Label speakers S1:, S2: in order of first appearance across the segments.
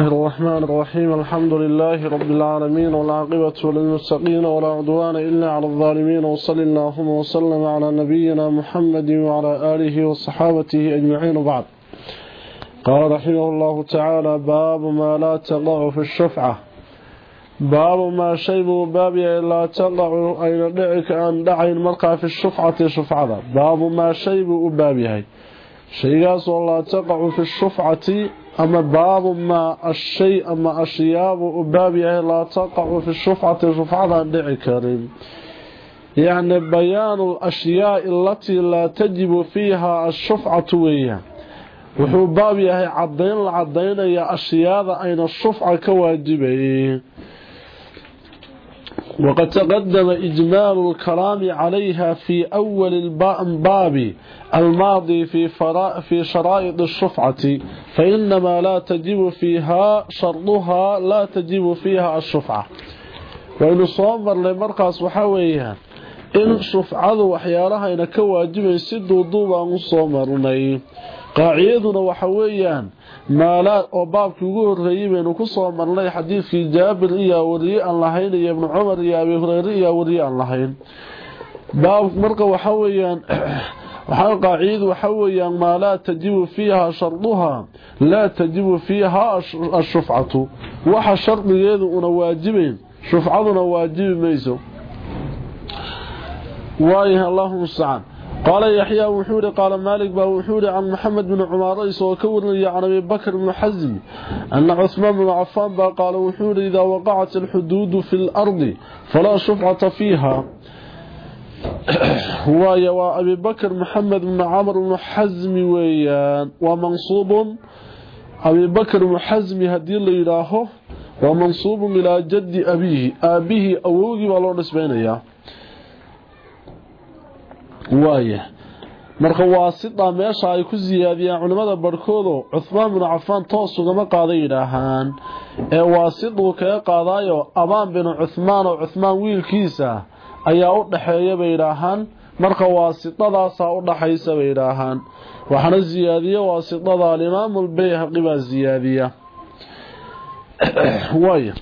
S1: الرحمن الرحيم. الحمد لله رب العالمين والعاقبة للمستقين ولا عدوان إلا على الظالمين. وصل اللهم وسلم على نبينا محمد وعلى آله وصحابته أجمعين. وبعد. قال رحمه الله تعالى باب ما لا تقع في الشفعة. باب ما شيء بابي لا تقع أين دعك أن دعين مرقى في الشفعة شفعة. باب ما شيء بابي شيئاس لا تقع في الشفعة أما باب ما الشيء أما أشياء بابي لا تقع في الشفعة شفعة دعي كريم يعني بيان الأشياء التي لا تجب فيها الشفعة ويا wuxuu baab yahay cadayn la cadaynaya ashyaada ayna shufca ka waajibay وقد تقدم إجمال الكلام عليها في أول الباب الماضي في, في شرائط الشفعة فإنما لا تجب فيها شرطها لا تجب فيها الشفعة. وإن صومر لمرقص وحويها إن شفعة وحيالها إن كواجب دوبا مصومرني qaacidaduna waxa weeyaan maalaad oo baabkii ugu horreeyey baynu ku soo marnay xadiidkii jaabir iyaa wariye aan lahayn iyo ibnu cumar iyo abi hureyre iyaa wariye aan lahayn. Baab marka waxa weeyaan waxaa qaacidadu waxa weeyaan maa laa tajibu fiiha sharduha laa tajibu fiiha ashufcatu waxa shardigeedu una waajibayn shufcaduna waajibi mayso. Waayaha allahu mustacaan قال يحيى وحوري قال مالك با وحوري عن محمد بن عمار يسوى كورني عن أبي بكر بن حزم أن عثمان بن عفان با قال وحوري إذا وقعت الحدود في الأرض فلا شفعة فيها. ويا وأبي بكر محمد بن عمر بن حزم ويان ومنصوب أبي بكر بن حزم هدي الله إلهه ومنصوب إلى جد أبيه أبيه أووغي والله نسبين إياه waaya marka waa sidaa meesha ay ku siyaadiyaan culimmada barhkoodu cuhmaan binu cafaan toos ugama qaaday yidhaahaan. Ee waa siduu kaga qaadaayo abaan binu cuhmaan oo cuhmaan wiilkiisa ayaa u dhaxeeya bay yidhaahaan. Marka waa sidadaasaa u dhaxaysa bay yidhaahaan. Waxaana siyaadiye waa sidada alimaamu lbayhaqi baa siyaadiya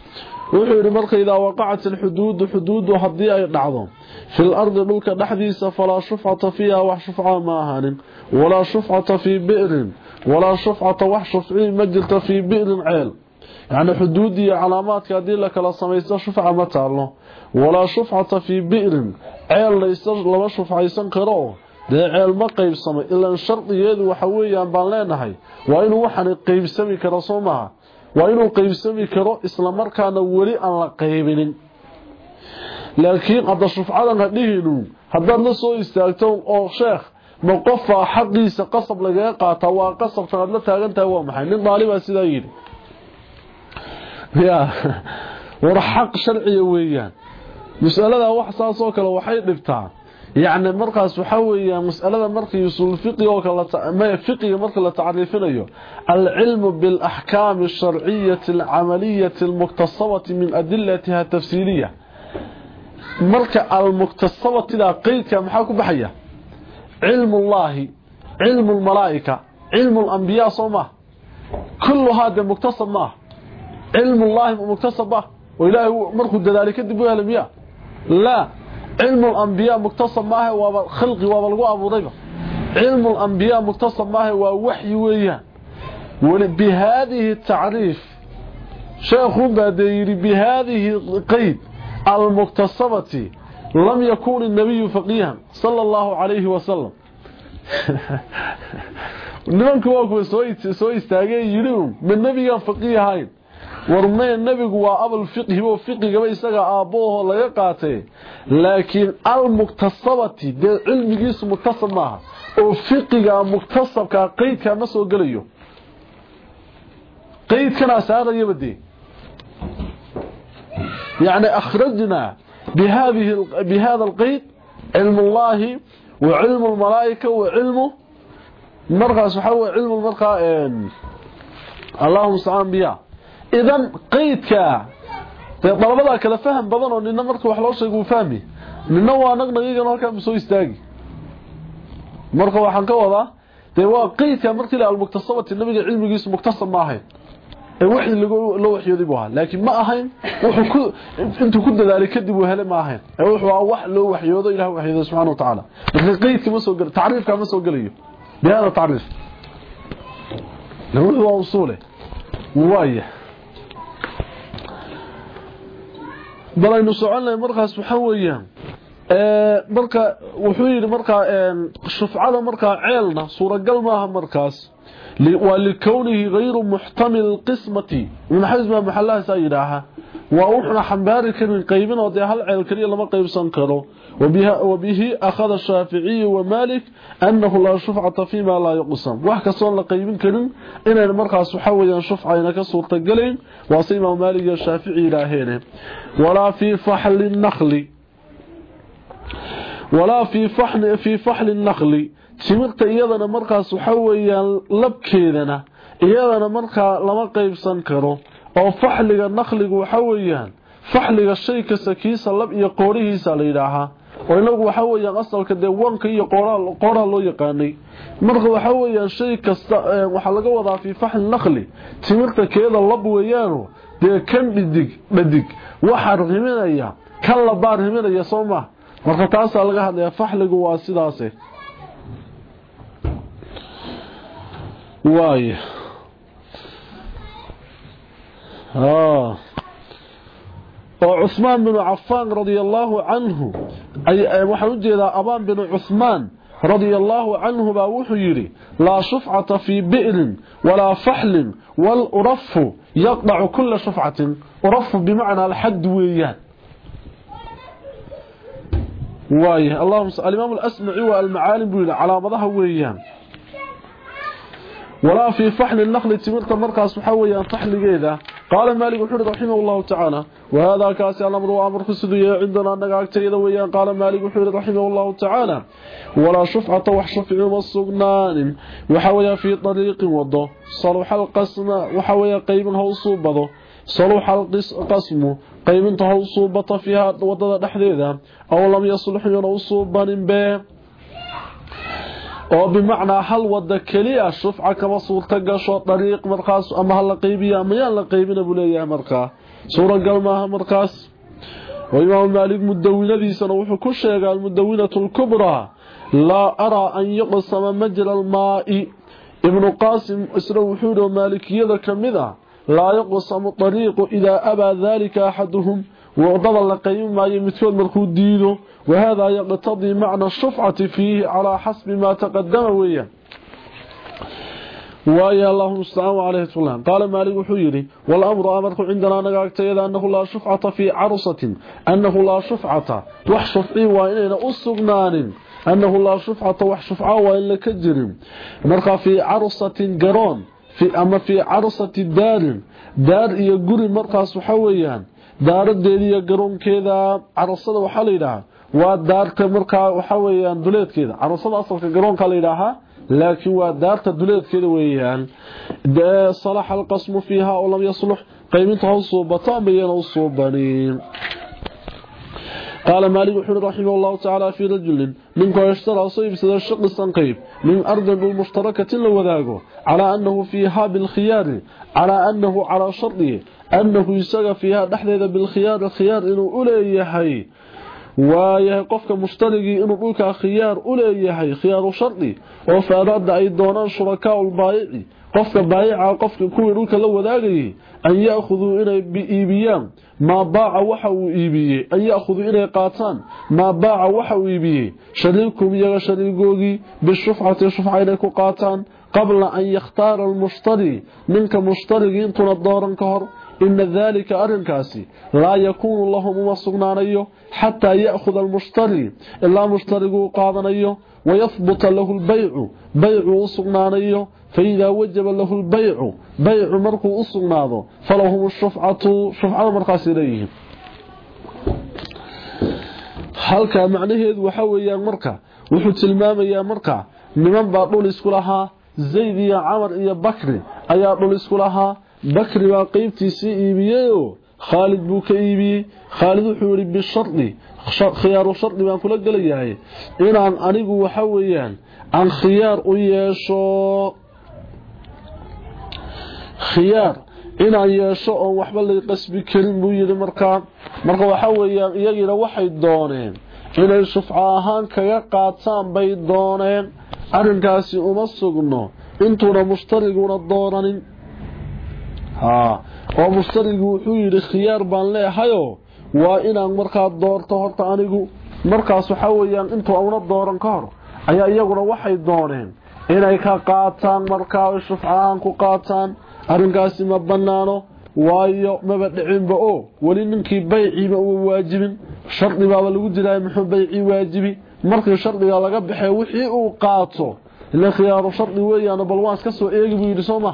S1: wuxuu yidhi marka idaa waqacat alxuduudu xuduudu haddii ay dhacdo في الأرض ملك دحديس فلا شفعة فيها وح شفعة ما أهان ولا شفعة في بئر ولا شفعة وح شفعي مجلت في بئر عيل. يعني حدودي علامات كادين لك لا سميست شفعة متعله ولا شفعة في بئر عيل ليس لما dee ceel ma qaybsamay ilaan shardigeedu waxa weeyaan baan leenahay waa inuu waxaan qaybsami karo soo maaha waa inuu qaybsami karo isla markaana weli aan la qaybinin laakiin hadda shufcadan ha dhihinu haddaad la soo istaagto oo sheekh ma qofaa xaqiisa qasab lagaga qaataa waa qasabtan aad la taagan tahay waa maxay nin daalibaa sidaa yidhi ya war xaq sharciya weeyaan mas'alada wax saasoo kale waxay dhibtaa yacni markaas waxaa weeyaan mas'alada markii usul fiqi oo kale fiqiga marka la tacriifinayo alcilmu bilaxkaami alsharciyati alcamaliyati almuktasabati min adilatiha tafsiiliya marka almuktasabatidaa qeydka maxaa ku baxaya cilmu ullaahi cilmu lmalaa'ika cilmu lambiyaa soo maah kulluhaa dee muktasab maah cilmu ullaahi muktasab ah oo ilaahay markuu dadaalay kadib u hela miya laa cilmu lambiyaa muktasab maahe waaba khalqi waaba lagu abuurayba cilmu lambiyaa muktasab maahe waa waxyi weeyaan bihaadihi tacriif sheekhuun baa dee yidhi bihaadihi qeyd المكتسبة لم يكون النبي فقيها صلى الله عليه وسلم nimanku waa kuwa soo istaageen yidhi ma nebigaan faqiih ahayn warmee nebigu waa abal fiqhibo fiqigaba isaga aabbooho laga qaatay laakiin almuktasabati dee cilmigiisu muktasab maaha oo fiqiga muktasabkaa qeydkaa ma soo gelayo qeydkanaa saarayaba dee يعني أخرجنا بهذه بهذا القيد علم الله وعلم الملائكة وعلم مرقى سبحانه علم المرقى اللهم استعان بها إذن قيدك badan oo nina marka wax loo sheego fahmi nina waa naqnaqigan halka soo istaagi marka waxaan ka wadaa de waa qeydka markii la almuktasabati nabiga cilmigiisu muktasab ma ahayn wixii loo waxyooday buu ahaa laakiin ma ahayn wuxuu ku intuu ku dadaalay kadib uu helay ma ahayn wuxuu ahaa wax loo waxyoodo ilaahay waxyooday subxaanahu wa tacaala marka qeydka ma soo galayo tacriifka ma soo galayo bihada tacriif wuxuu waa usuule waaya bal aynu soconay markaas waxa weeyaan ee marka wuxuu yiri marka shufcada marka ceelna suuragal maaha markaas muhtamil qismati min xisba maxallaha sayidaaha waa wuxuna xambaari karin qaybin oo hal ceel kaliya lama qaybsan karo وبها وبه أخذ الشافعي ومالك أنه لا شفعة فيما لا يقسم. وحكا صور لقيبين كريم. إن المرقى سحويا شفعة إنك صورة قلين وصيما مالك الشافعي لاهين ولا في فحل النخل. ولا في فحل, في فحل النخل. timirta iyadana markaas waxa weeyaan labkeedana iyadana markaa lama qaybsan karo. Oo faxliga naqligu waxa weeyaan faxliga shay kasta kiisa lab iyo qoorihiisa la yidhaahaa oo inagu waxa weeyaan asalka dee wanka iyo qoorha loo yaqaanay. Marka waxa weeyaan shay kasta waxa laga wadaa fii faxli naqli. Timirta keeda lab weeyaano dee kan dhidig dhadig. Waxaa riminaya kan labaa riminaya soo maa marka taasaa laga hadlayaa faxligu waa sidaas واي. آه. وعثمان بن عفان رضي الله عنه أي وحو جيدا أبان بن عثمان رضي الله عنه با يري لا شفعة في بئر ولا فحل والارف يقطع كل شفعة أرف بمعنى الحد ويان. وايه اللهم صل على امام والمعالم على بضها ويان. ولا في فحل النخل تمرت مركز وحويا فحلgeeda قال مالك وحده رحمه الله تعالى وهذا كاس الأمر وأمر خصدي عندنا انغا اغتيدا ويان قال مالك وحده رحمه الله تعالى ولا شفعة وح شفع وسغنان وحويا في طريق وضو. صلح القسم وحويا هو صوبده صلح القسم قيب هو صوبته فيها وضد دحديدا أو لم يصلح صوبان به. oo bimacnaa hal wada keliya shufca kama suurta gasho dariiq markaas ama ha la qaybiya mayaan la qaybina buu leeyahay markaa suuragal maaha markaas. Oo imaam maalig mudawinadiisana wuxuu ku sheegay almudawinatu alkubraa laa araa an yuqsama majra almaa'i. Ibnu qaasim isna wuxuu yihi maalikiyada ka mid a laa yuqsamu dariiqu idaa abaa daalika axaduhum waddada la qaybi maayo midkood markuu diido وهذا يقتضي معنى الشفعة فيه على حسب ما تقدم ويا ويا الله مستعان عليه السلام قال مالك حيري والأمر أمرك عندنا نقاكتيد أنه لا شفعة في عرصة أنه لا شفعة وحشفعي وإننا أسقنان أنه لا شفعة وحشفعة وإلا كجرم مرقى في عرصة قرون في أما في عرصة دار دار يقري مرقى daaradeeda iyo garoonkeeda carasada waxaa la yidhaahaa asalka garoonka la yidhaahaa laakiin waa daarta duleedkeeda weeyaan dee salaxa alqasmu fiiha oo lam yaslux qaybinta ha suubato ama iyana u suubanin قال مالك وحده رحمه الله تعالى في رجل من يشترى صيب سيد شقصا قيب من أرض المشتركة لوذاقه على أنه فيها بالخيار على أنه على شرطه أنه يساق فيها نحن بالخيار الخيار إنه أوليهي waayahay qofka mushtarigii inuu dhulkaa khiyaar u leeyahay khiyaaru shardi oo faaraada ay doonaan shurakaa ulbaayici qofka baayica qofka kuwii dhulka la wadaagayay an yaakhuduu inay iibiyaan maa baaca waxa uu iibiyey an yaakhuduu inay qaataan maa baaca waxa uu iibiyey shariikum iyaga shariigoogii bishufcati shufca inay ku qaataan qabla an yakhtaara almushtari ninka mushtarigii intuuna dooran ka hor إن ذلك أرنكاسي. لا يكون لهم مصغنانيو حتى يأخذ المشتري. إلا مشتريه قادنيو ويثبت له البيع. بيع أصغنانيو فإذا وجب له البيع. بيع مركو أصغنانيو فلهم الشفعة شفعة مركاسي ليه. حالك معنى هذا وحوه يا مركا. وحو تلمام يا مركا. لمن بأطول إسكولها زيد يا عمر يا بكر. أيا طول إسكولها bakri baa qeybtiisii iibiyeyoo khaalid buu ka iibiyey. Khaalid wuxuu yihi bishardi khiyaaru shardi baan kula gelayahay inaan anigu waxa weeyaan aan khiyaar u yeesho khiyaar inaan yeesho oon waxba lay qasbi karin buu yidhi markaa marka waxa weeyaan iyagiina waxay dooneen inay shufco ahaan kaga qaataan bay dooneen. Arrinkaasi uma sugno. Intuuna mushtariguna doonanin oo mushtarigu wuxuu yidhi khiyaar baan leehayoo waa inaan markaa doorto horta anigu. Markaas waxa weeyaan intuu una dooran ka hor ayaa iyaguna waxay dooneen inay ka qaataan markaa ahaan ku qaataan arrinkaasi ma bannaano waayo maba dhicinba oo weli ninkii bayciiba uma waajibin shardi baaba lagu dilaya muxuu baycii waajibi? Markii shardiga laga baxee wixii uu qaato ila khiyaaru shardi weeyaan bal waan iska soo eegi buu yidhi sooma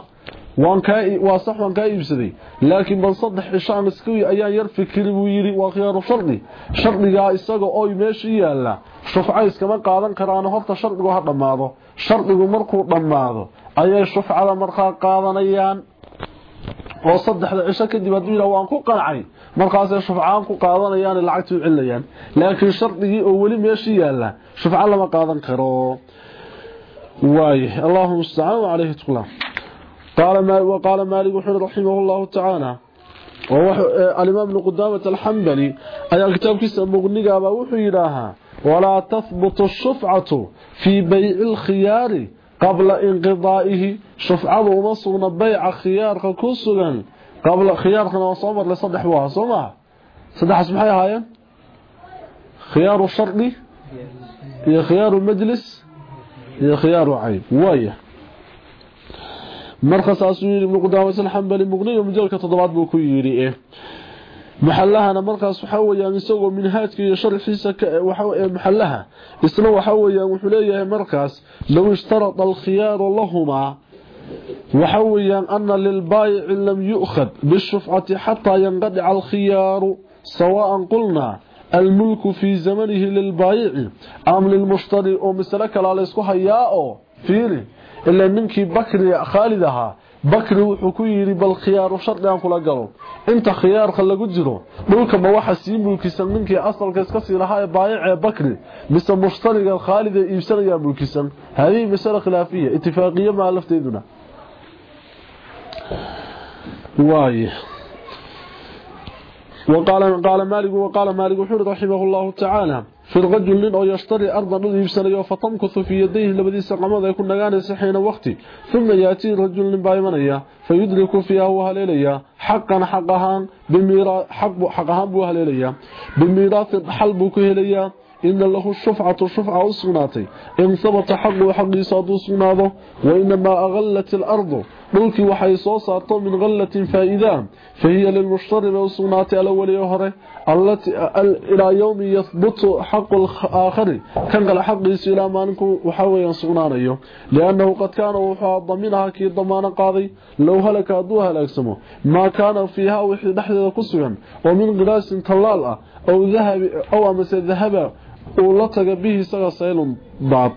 S1: waa sax waan kaa iibsaday. Laakiin bal saddex cishaan iska ayaan yar fikiri buu yidhi waa khiyaaru shardi. Shardigaa isaga oo meesha yaalla shufca iskama qaadan karaan horta shardigu ha dhammaado. Shardigu markuu dhammaado ayay shufcada markaa qaadanayaan. Oo saddexda cisho kadib hadduu yidhaha waan ku qancay markaasay shufcaan ku qaadanayaan lacagtii u celinayaan. Laakiin shardigii oo weli meeshii yaalla shufco lama qaadan karo. Waaye allahuma mustacaan wacalayhi tuqlaan وقال مالك وحر رحمه الله تعالى. الإمام ابن قدامة الحنبلي أي كتاب كيسا مغنقا وحيراها ولا تثبت الشفعة في بيع الخيار قبل انقضائه. شفعة ومصرنا بيع خيار كسوغا قبل خيار وصمر لصدح بها. صمع صدح اسمحي هاي؟ خيار الشرط هي خيار المجلس. هي خيار عيب ويه muqniyo majalka toddobaad buu ku yiri ee maxallahana markaas waxa weeyaan isagoo minhaajka iyo sharxiisa waxa ee maxallaha isna waxa weeyaan wuxuu leeyahay markaas law ishtarata al-khiyar lahumma waxa weeyaan anna lil bay' lam yu'khad bishuf'ati hatta yanqadi' al-khiyar sawa'an qulna الملك في زمنه للبائع ام للمشتري أو مثلك لا اسكو هياو فيري ilaa ninkii bakri khaalid ahaa bakri wuxuu ku yidhi bal khiyaaru shardi aan kula galo inta khiyaarka lagu jiro dhulkama waxa sii mulkisan ninkii asalka iska sii lahaa ee baayicee bakri mise mushtariga khaalid ee iibsanayaa mulkisan hadii masala khilaafiya ittifaaqiya maa lafteeduna waaye وقال قال مالك وقال مالك وحور رحمه الله تعالى في الرجل أو يشتري أرضا يبسنيه فتمكث في يديه لبدي سقمض يكون نغانيس حين وقتي. ثم يأتي الرجل لن بايمنيا فيدرك فيها وهليليا حقا حقها حق حقها وهليليا بميراث حلب كهليا إن له الشفعة الشفعة أصناتي إن ثبت حق وحق صاد أصناته وإنما أغلت الأرض. ملك وحي صوصات من غلة فائدة. فهي للمشتري أصناتي الأول يهره التي إلى يوم يثبت حق الآخر. كان قال حق إلى مالك وحاوي ينصغنانيه لأنه قد كان وحا ضمنها كي ضمان قاضي. لو هلك أدوها لأكسمه ما كان فيها وحي نحن كسغا ومن غلاس طلال أو ذهب أو أمس الذهب ولطق به سغى سيل بعض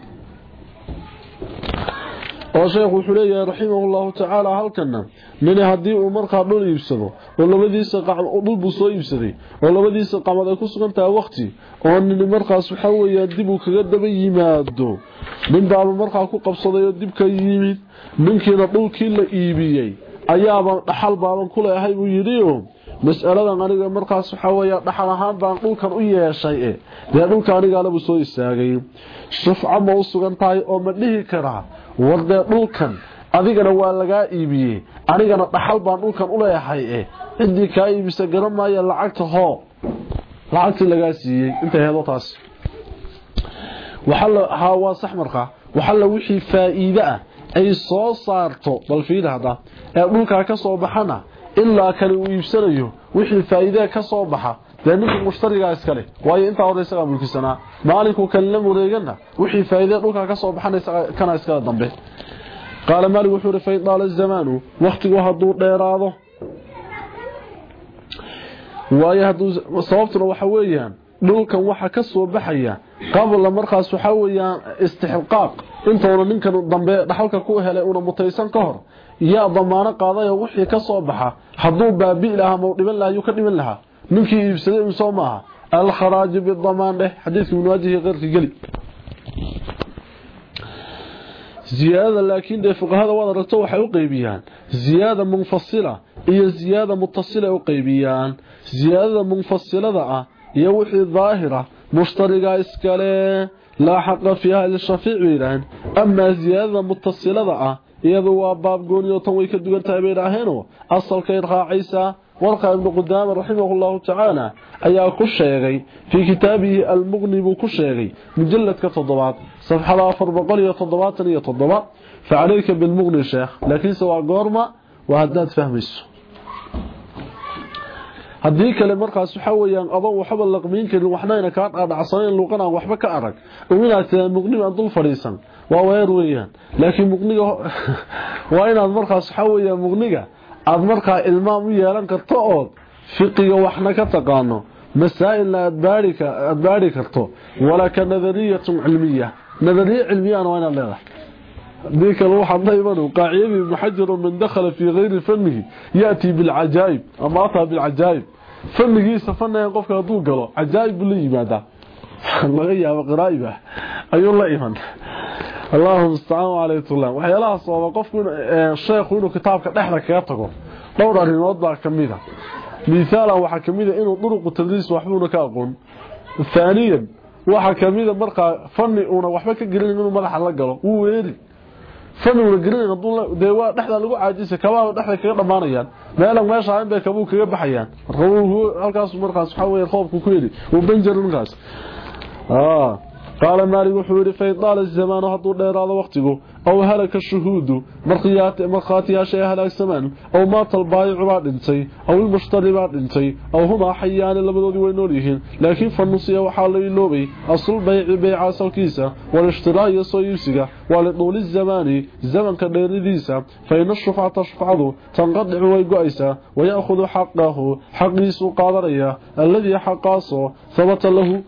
S1: oo sheekhu wuxuu leeyahay raximahullahu tacaala halkana nin haddii uu markaa dhul iibsado oo labadiisa dhul buu soo iibsaday oo labadiisa qamad ay ku sugan waqti oo nin markaas waxa weeyaan dib uu kaga daba yimaado. Nin baaba markaa ku qabsaday oo dib ka yimid ninkiina dhulkii la iibiyey ayaaba dhaxal baaban ku leeyahay buu yidhi mas'aladan aniga markaas waxa weeyaa dhaxal ahaan baan dhulkan u yeeshay ee dee dhulka aniga labu soo istaagay. Shufca ma u sugan tahay oo ma dhihi karaa wardee dhulkan. Adigana waa lagaa iibiyey. Anigana dhaxal baan dhulkan u leeyahay eh. Ciddii kaa iibisa garan maaya lacagta hoo. Lacagtii lagaa siiyey. Intay heedo taas waa sax markaa waxalla wixii faa'iide ah ay soo saarto bal fiida hadda ee dhulkaa ka soo baxana ilaa kale uu iibsanayo wixii faa'iidee ka soo baxa dee ninka mushtarigaa iskale waayo intaa hore isagaa mulkisanaa maalinku kalena wareegana wixii faa'iidee dhulkaa ka soo baxana kana iskale dambe. Qaala maalik wuxuu ihi fain daala zamaanu waktigu hadduu dheeraado waayo hadduu sababtuna waxa weeyaan dhulkan waxa ka soo baxaya. Qabla markaas waxa weeyaan istixqaaq intoona ninkan dambe dhaxalka ku helay una mutaysan ka hor. Yaa damaano qaadayo wixii ka soo baxa. Hadduu baabi'i lahaa ma dhiban lahaa ka dhiban lahaa ninkii iibsaday soo maaha alkharaaju bidamaan dheh xadiidka ibn waajihi qeyrka geli ziyaadada laakiin dee fuqahada waad aragto waxay u qeybiyaan ziyaada munfasila iyo ziyaada mutasila u qaybiyaan ziyaadada munfasilada ah iyo wixii daahira mushtariga iskale laa xaqa fiiha lishafiic bay yidhaaheen amaa ziyaadada mutasilada ah iyadu waa baab gooniyo tan way ka dugan tahay bay idhaaheenoo asalkay raacaysaa ku sheegay mujaladka toddobaad safxada afar boqol iyo toddobaatan iyo toddoba facalayka bilmuqni sheekh laakiinse waa goorma waa haddaad fahmayso haddii kale markaas waxa weeyaan adoo waxba laqmiin karin waxnayna kaa dhaadhacsanayn luuqan aan waxba ka arag inaad tiraa muqni aan dul fadhiisan waa weer weeyaan laakiin muqniga waa inaad markaas waxa weeyaan muqniga aad markaa ilmaam u yeelan karto oo fiqiga waxna ka taqaano masaa'ilna aad baari karto walaka nadariyatun cilmiya. Nadariye cilmiyana waa inaad leedahay. ديك الوحى ضيبان قاعدي ابن حجر من دخل في غير فنه يأتي بالعجائب أما أطها بالعجائب فنه يسفنه ينقفك هدو قلو عجائب اللي يماده laga yaabo qiraa'ib ah ayuu la iman allahuma mustacaan calaytullah waxyaalahaas ooba qofku sheekhu inuu kitaabka dhexda kaga tago dhowr arrimood baa ka mid a misaalan waxaa ka mid a inuu duruqu tadriis waxbuuna ka aqoon haaniyan waxaa ka mid a markaa fani uuna waxba ka gelin inuu madaxa la galo wuu weeri fani uuna gelin hadduu dee waa dhexda lagu caajisa kabaaba dhexda kaga dhammaanayaan meelan meesha in bay kabuu kaga baxayaan marka halkaas markaas waxaa weeye roobku ku heli uu banjari ninkaas qaala maalik wuxuu yidhi fain daala zamaanu hadduu dheeraado أو هلك الشهود مرقيات يا شيخ هلك السمان أو مات البايع وادنتي أو المشتري وادنتي أو هما حيان لبدودي وينوريهن لكن فنصي وحالي نوبي أصل بيع بيع سوكيسا والاشتراء يسويسيقا ولطول الزمان زمن كديريديسا فإن الشفعة تشفعه تنقضع ويقعيسا ويأخذ حقه حق يسو قادرية الذي حقاصه ثبت له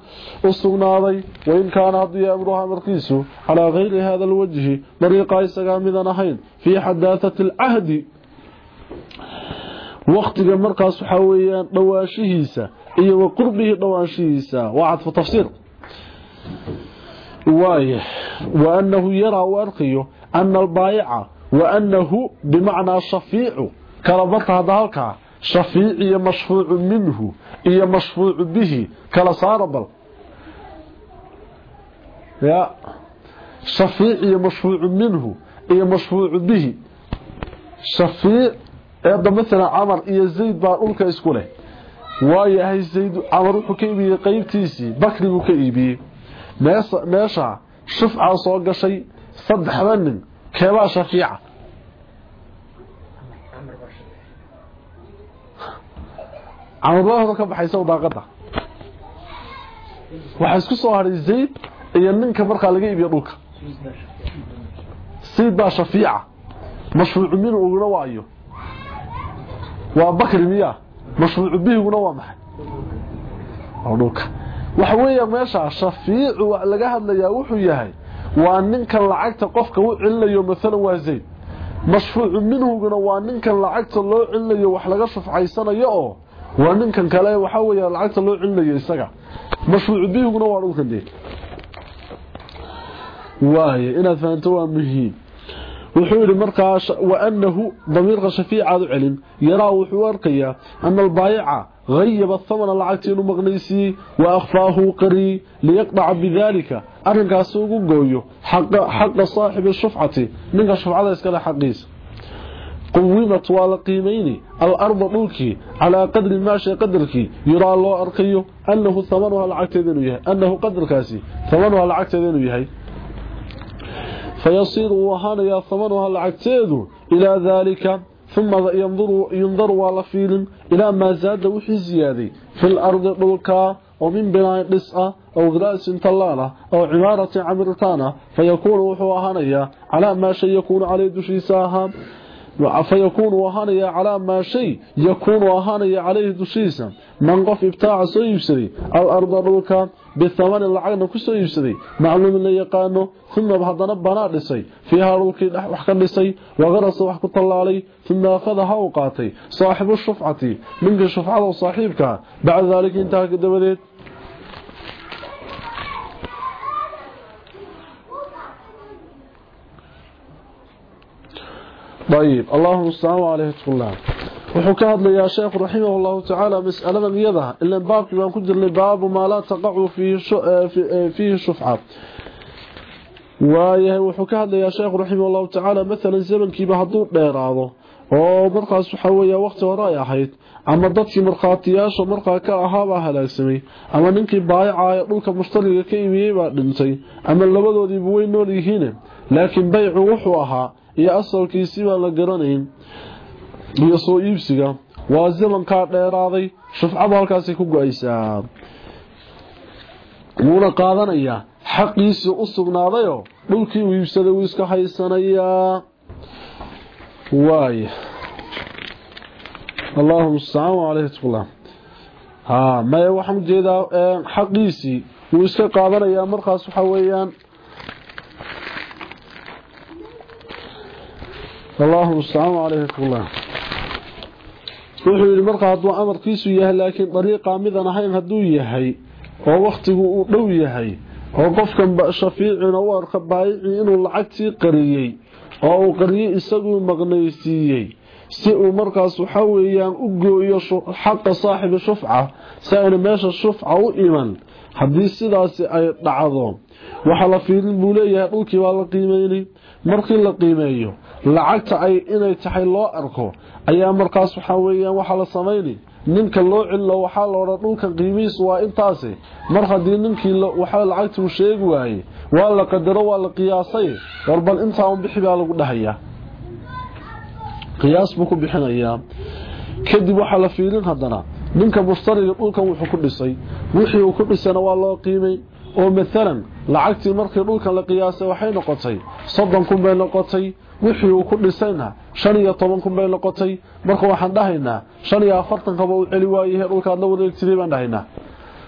S1: أسو ناري وإن كان عضي أمرها مرقيسو على غير هذا الوجه طريقة إساقامي ذنحين في حداثة العهد. واختق المركز حويا طواشيسة أي وقربه طواشيسة وعد في تفسير. وايه وأنه يرى وارقيه أن البايع وأنه بمعنى الشفيع كربطها ذلك. شفيع مشفوع منه يمشفوع به. كلا صاربل يأ shafiic iyo mashfuucu minhu iyo mashfuucu bihi. Shafiic eedda maalan camar iyo zayd baa dhulka isku leh. Waayahay zayd camar wuxuu ka iibiyey qeybtiisii bakri buu ka iibiyey. Meesha shufcaa soo gashay saddexda nin keebaa shafiica. Camar baa hore ka baxaysa daaqada waxaa isku soo hadhay zayd iyo ninka markaa laga iibiyo dhulka zayd baa shafiica. Mashfuucu minhuguna waayo. Waa bakri miya. Mashfuucu bihiguna waa maxay? Dhulka. Waxa weeya meesha shafiicu laga hadlayaa wuxuu yahay waa ninkan lacagta qofka u celinayo maalan waa zayd. Mashfuucu minhuguna waa ninkan lacagta loo celinayo wax laga shufcaysanayo oo waa ninkan kale waxa weeya lacagta loo celinayo isaga. Mashfuucu bihiguna waa dhulkan dee waaye inaad fahanto waa muhiim wuxuu yidhi markaa waanahu damiirka shafiicaad u celin yaraa wuxuu arkayaa ana albaayica hayaba thamana lacagta inuu maqnaysiiyey wa akhfaahu qarii liyaqdaca bidaalika arrinkaasi ugu gooyo xaqa saaxibi shufcati ninka shufcada iskale xaqiisa quwimat waa la qiimayni alarda dhulkii calaa qadri maashay qadarkii yuraa loo arkayo anahu amanuha lacagteeda inuu yahay فيصير وهانيا ثمنها العكتيد إلى ذلك ثم ينظر, ينظر والفيل إلى ما زاد وحي زيادي في الأرض دولكا ومن بناء قصة أو غراس طلالة أو عمارة عمرتانة فيكون وحو على ما شيء يكون عليه دشيساها فيكون وهانيا على ما شيء يكون وهانيا عليه دشيسا من قف إبتاع سيبسري الأرض دولكا بثمن اللعقنا كسو يبسدي معلوم اللي يقانو ثم بحضنا لسي. فيها رلقي نحو حكاليسي وغرس وحكو طلالي ثم أخذها وقاتي صاحب الشفعة. منك الشفعة وصاحبك بعد ذلك انتهى كدبديت طيب اللهم السلام عليكم ورحمة الله وحكاها الله يا شيخ رحمه الله تعالى مسألة من يذهب إلا باب ما كنت لباب ما لا تقع فيه, شو... فيه شفعة وحكاها الله يا شيخ رحمه الله تعالى مثلا زمن كيبا هدوء بيراده ومرقى سحوية وقت ورايا حيث أما ضدك مرقى تياش ومرقى كأهابة هلاسمي أما منك بايع يقولك مشتري كيبي بأدنتي أما اللي بدو دي بوين نوري هنا لكن بيع وحوها يأصر كيسيما لقرنين iyo soo iibsiga. Waa zimankaa dheeraaday. Shufcada halkaasay ku go'aysaa. Wuuna qaadanayaa xaqiisii u sugnaadayo. Dhulkii uu iibsaday wuu iska haysanayaa. Waay allahuma mustacaan caleyhi tqla haa maya waxaan u jeedaa eh, xaqiisii wuu iska qaadanayaa markaas waxa weeyaan. Allahuma mustacaan caleyhi tqla wuxuu yiri marka haduu amarkiisu yahay laakiin dariiqa midan ahayn haduu yahay oo waqtigu uu dhow yahay oo qofkan shafiicina uu arka baayici inuu lacagtii qariyay oo uu qariyay isagu maqnaysiiyay si uu markaas waxa weeyaan u gooyo xaqa saaxibi shufca si ayna meesha shufca u iman haddii sidaasi ay dhacdo. Waxa la fiirin buu leeyahay dhulkii baa la qiimeynay markii la qiimeeyo lacagta ay inay tahay loo arko ayaa markaas waxa weeyaan waxa la sameynay ninka loo cillo waxaa la odhan dhulkan qiimihiisu waa intaasi. Mar haddii ninkii waxa lacagta uu sheegi waayey waa la qadaro waa la qiyaasay. War bal intaa un bixi baa lagu dhahayaa qiyaas buu ku bixinayaa. Kadib waxaa la fiirin haddana ninka mushtariga dhulkan wuxuu ku dhisay. Wixii uu ku dhisayna waa loo qiimay oo maalan lacagtii markii dhulkan la qiyaasay waxay noqotay soddon kun bay noqotay wixii uu ku dhisayna shan iyo toban kun bay noqotay. Marka waxaan dhahaynaa shan iyo afartankaba uu celi waayahe dhulkaad la wareegtiday baan dhahaynaa.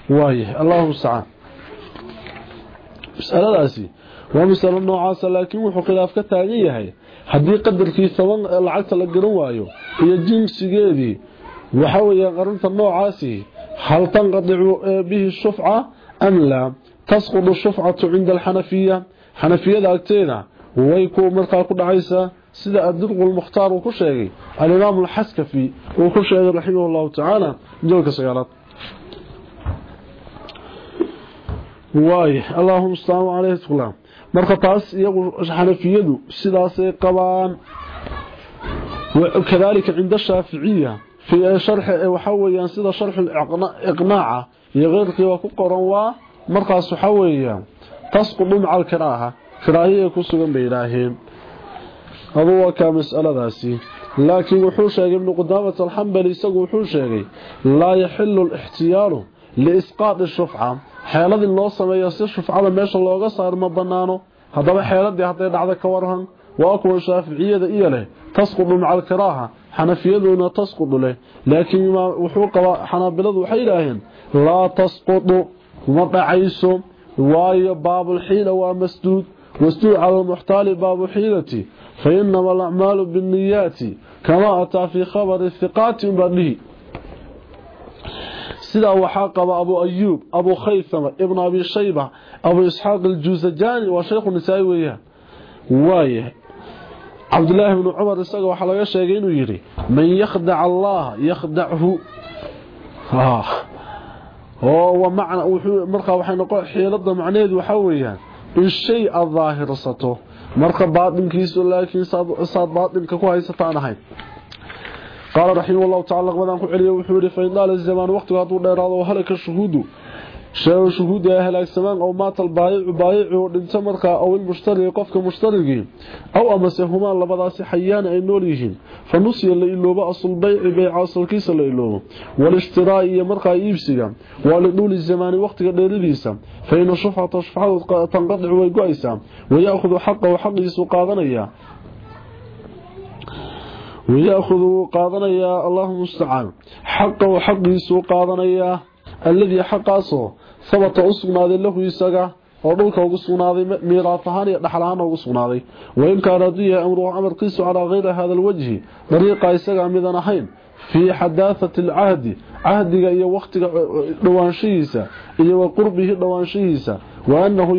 S1: Waaye allahu mustacaan. Masaladaasi waa masalo noocaasa laakiin wuxuu khilaaf ka taagan yahay haddii qadarkii toban lacagta la garan waayo iyo jinsigeedii. Waxa weeye qarinta noocaasi hal tanqadicu bihi shufca am laa tasqudu shufcatu cinda alxanafiya. Xanafiyada agteeda way ku markaa ku dhacaysaa sida adirqu lmukhtaar uu ku sheegay alimaam alxaskafi uu ku sheegay raximah llahu tacaala joolka sagaalaad. Waay allahuma staaan caleyh tqlam marka taas iyagu xanafiyadu sidaasay qabaan. Kadalika cinda shaaficiya fi sharxi waxa weeyaan sida sharxu iqnaaca iyo keyrkii waa ku qoran waa markaas waxa weeyaan tasqudu maca alkaraaha karaahiya ku sugan bay yidhaaheen adu waa kaa mas'aladaasi. Laakiin wuxuu sheegay ibnu qudaamata alxambali isagu wuxuu sheegay laa yaxilu lixtiyaalu liisqaadi shufca. Xeeladii loo sameeyo si shufcada meesha looga saar ma banaano haddaba xeeladii hadday dhacda ka warhan waa kuwa shaaficiyada iyo leh tasqudu maca alkaraaha xanafiyaduna tasqudu leh laakiin wuxuu qabaa xanaabiladu waxay yidhaaheen laa tasqudu masduud cala almuxtaali baabu xiilati fa inama alacmaalu binniyaati kamaa ataa fii khabari hiqaati unbaa dhihi sidaa waxaa qaba abu ayuub abu khaythama ibn abi shayba abu isxaaq aljuusajani waa shaykhu nisaa-i weeyaan waaya cabdulaahi bnu cumar isaga waxaa laga sheegay inuu yidhi man yakhdac allaha yakhdachu oo markaa waxay noqon xiilada macnaheedu waxaa weeyaan in shay aad daahirsato marka baatinkiisu laakiin saad baatinka ku haysataan ahayn qaala raximah llahu tacala laqmadaan ku celiya wuxuu yihi fain daala zamaan waqtigu hadduu dheeraado halaka shuhuudu sheego shuhuudi ay halaagsamaan ow maata albaayicu baayici oo dhinto markaa ow ilmushtari qofka mushtarigii aw amase humaan labadaasi xayaana ay nool yihiin. Fa nusiya la iloobo asulbayci beyca asalkiisa la iloobo. Walishtiraai iyo markaa iibsiga waa lidhuuli zamaani waqtiga dheeridiisa. Fa ina shufcata shufcadu tanqadicu way go'aysaa. Wayaahudu xaqahu xaqiisu qaadanaya الذي حقاسو ثبت أسقناذي له يساقه ودولك أسقناذي ميراثهان يدحلان أسقناذي وإن كان رضيه أمره عمر قيسو على غير هذا الوجه. طريقة يساقه ميدانحين في حداثة العهد. عهدك إيا وقتك دوانشيسا إيا وقربه دوانشيسا وأنه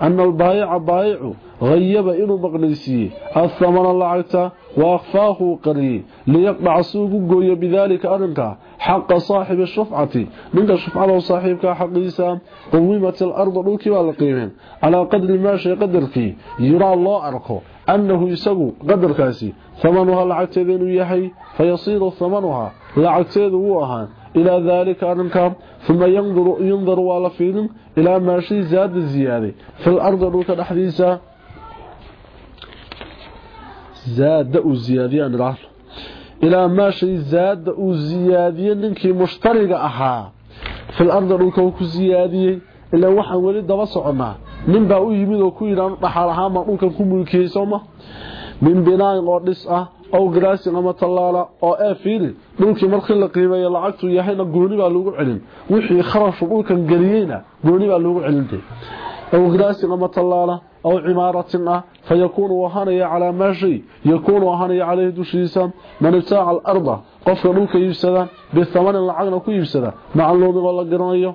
S1: ana albaayica baayicu hayaba inuu maqnaysiiyey athamana lacagta wa akhfaahu qariyey liyaqdaca si ugu gooyo bidaalika arrinka حق صاحب الشفعة. منك شفعة وصاحبك حق ليسا قويمة الأرض روك والقيمين على قدر ماشي قدرك. يرى الله أركه أنه يسوي قدر كاسي. ثمنها العتذين يحي فيصير ثمنها العتذ هوها إلى ذلك أنك ثم ينظر, ينظر على فيلم إلى ماشي زاد الزيادة. في الأرض روك الحديثة زاد الزيادة يعني الرحل ilaa maashay zaada uu ziyaadiyey ninkii mushtariga ahaa. Fil ardi dhulka uu ku ziyaadiyey ilaa waxaan weli daba soconnaa. Nin baa u yimid oo ku yidhaan dhaxaal ahaan baan dhulkan ku mulkiyey sooma min binaayin oo dhis ah ow garaasin ama tallaala oo ee fiili dhulkii markii la qiimeeyo lacagtu yahayna gooni baa lagu celin. Wixii kharashu dhulkan geliyeyna gooni baa lagu celintay ah ahaanaya calaa maa shay yakuunu ahaanaya caleyhi dushiisa man ibtaaca alarda qofka dhulka iibsada bithamanin lacagna ku iibsada macluumin oo la garanayo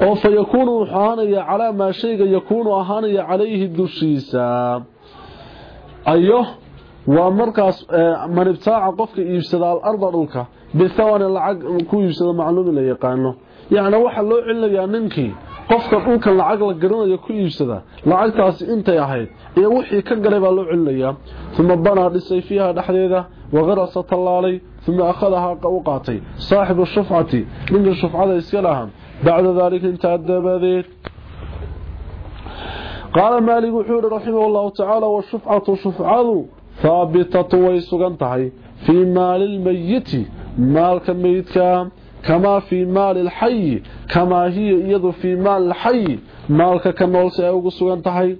S1: oo fa yakuunu wuxuu ahaanaya calaa maa shayga yakuunu ahaanaya calayhi dushiisa ayo waa markaas man ibtaaca qofka iibsada alarda dhulka bithamanin lacag ku iibsada macluumin la yaqaano yacni waxaa loo celinayaa ninkii qofka dhulka lacag la garanayo ku iibsada lacagtaasi intay ahayd iyo wixii ka galay baa loo celinayaa uma banaa dhisay fiiha dhexdeeda wagarasa tallaalay uma akhadahaa u qaatay saaxibu shufcati ninka shufcada iska laha bacda daalika intaa dabadeed qaala maalik wuxuu yihi raximah allahu tacaala washufcatu shufcadu haabitatu way sugan tahay fii maali lmayiti maalka meydka كما في مال الحي كما هي يد في مال الحي. مالك كنول سي اوغو سوغنتahay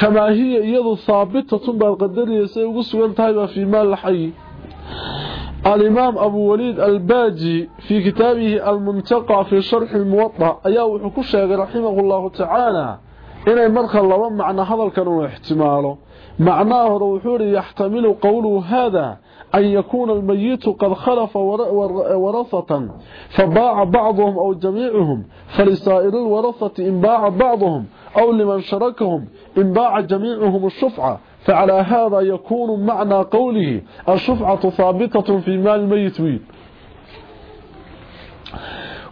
S1: كما هي يد ثابتة تن بالقدري سي اوغو سوغنتahay في مال الحي. الإمام أبو وليد الباجي في كتابه المنتقى في شرح الموطأ ايا و هو كشغي رحمه الله تعالى إن المدخل لو معنى هذا الكلام احتماله معناه هو يحتمل قوله هذا. Wuxuu أن يكون الميت قد خلف ورثة فباع بعضهم أو جميعهم فلسائر الورثة إن باع بعضهم أو لمن شركهم إن باع جميعهم الشفعة. فعلى هذا يكون معنى قوله الشفعة ثابتة في مال الميت. وين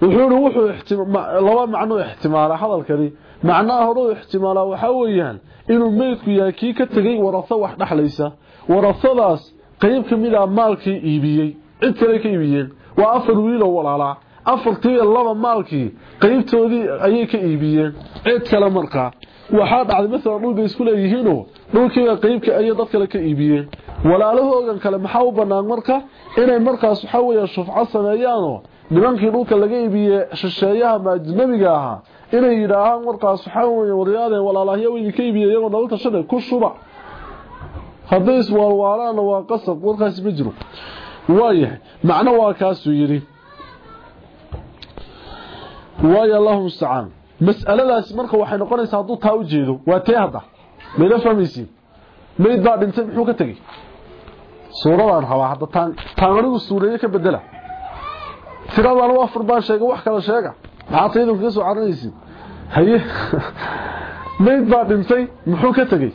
S1: وحوله وحو احتمال لو معنى احتمال هذا الكريم. معناه هو احتمال وحويان. إنه الميت ياكي كتغي ورثة وحدح ليس ورثة qayb ka mid a maalkii iibiyey cid kale ka iibiyeen waa afar wiiloo walaalaa afartii laba maalkii qaybtoodii ayay ka iibiyeen. Cid kale markaa waxaa dhacday maalan dhulka isku leeyihiinoo dhulkiiba qaybka ayay dad kale ka iibiyeen. Walaalahoogan kale maxaa u banaan marka? Inay markaas waxaa weya shufco sameeyaanoo nimankii dhulka laga iibiyey shisheeyaha maajnabiga ahaa inay yidhaahaan markaas waxaa wey waryaadeen walaalahya idin ka iibiyey iyagoo nololta shalay ku shuba hadday iswaalwaalaana waa qasab warkaasi ma jiro. Waayahay macno waa kaasuu yidhi waayo allahu mustacaan mas'aladaasi marka waxay noqonaysaa hadduu taa u jeedo waa tee hadda. Mayla fahmaysiin mayd baa dhintay muxuu ka tegey? Suuradaan rabaa hadda taan taan anigu suureeye ka bedela tiradan u afar sheega wax kala sheega. Maxaa taydan kaga soo carinaysiin haye mayd baa dhintay muxuu ka tegey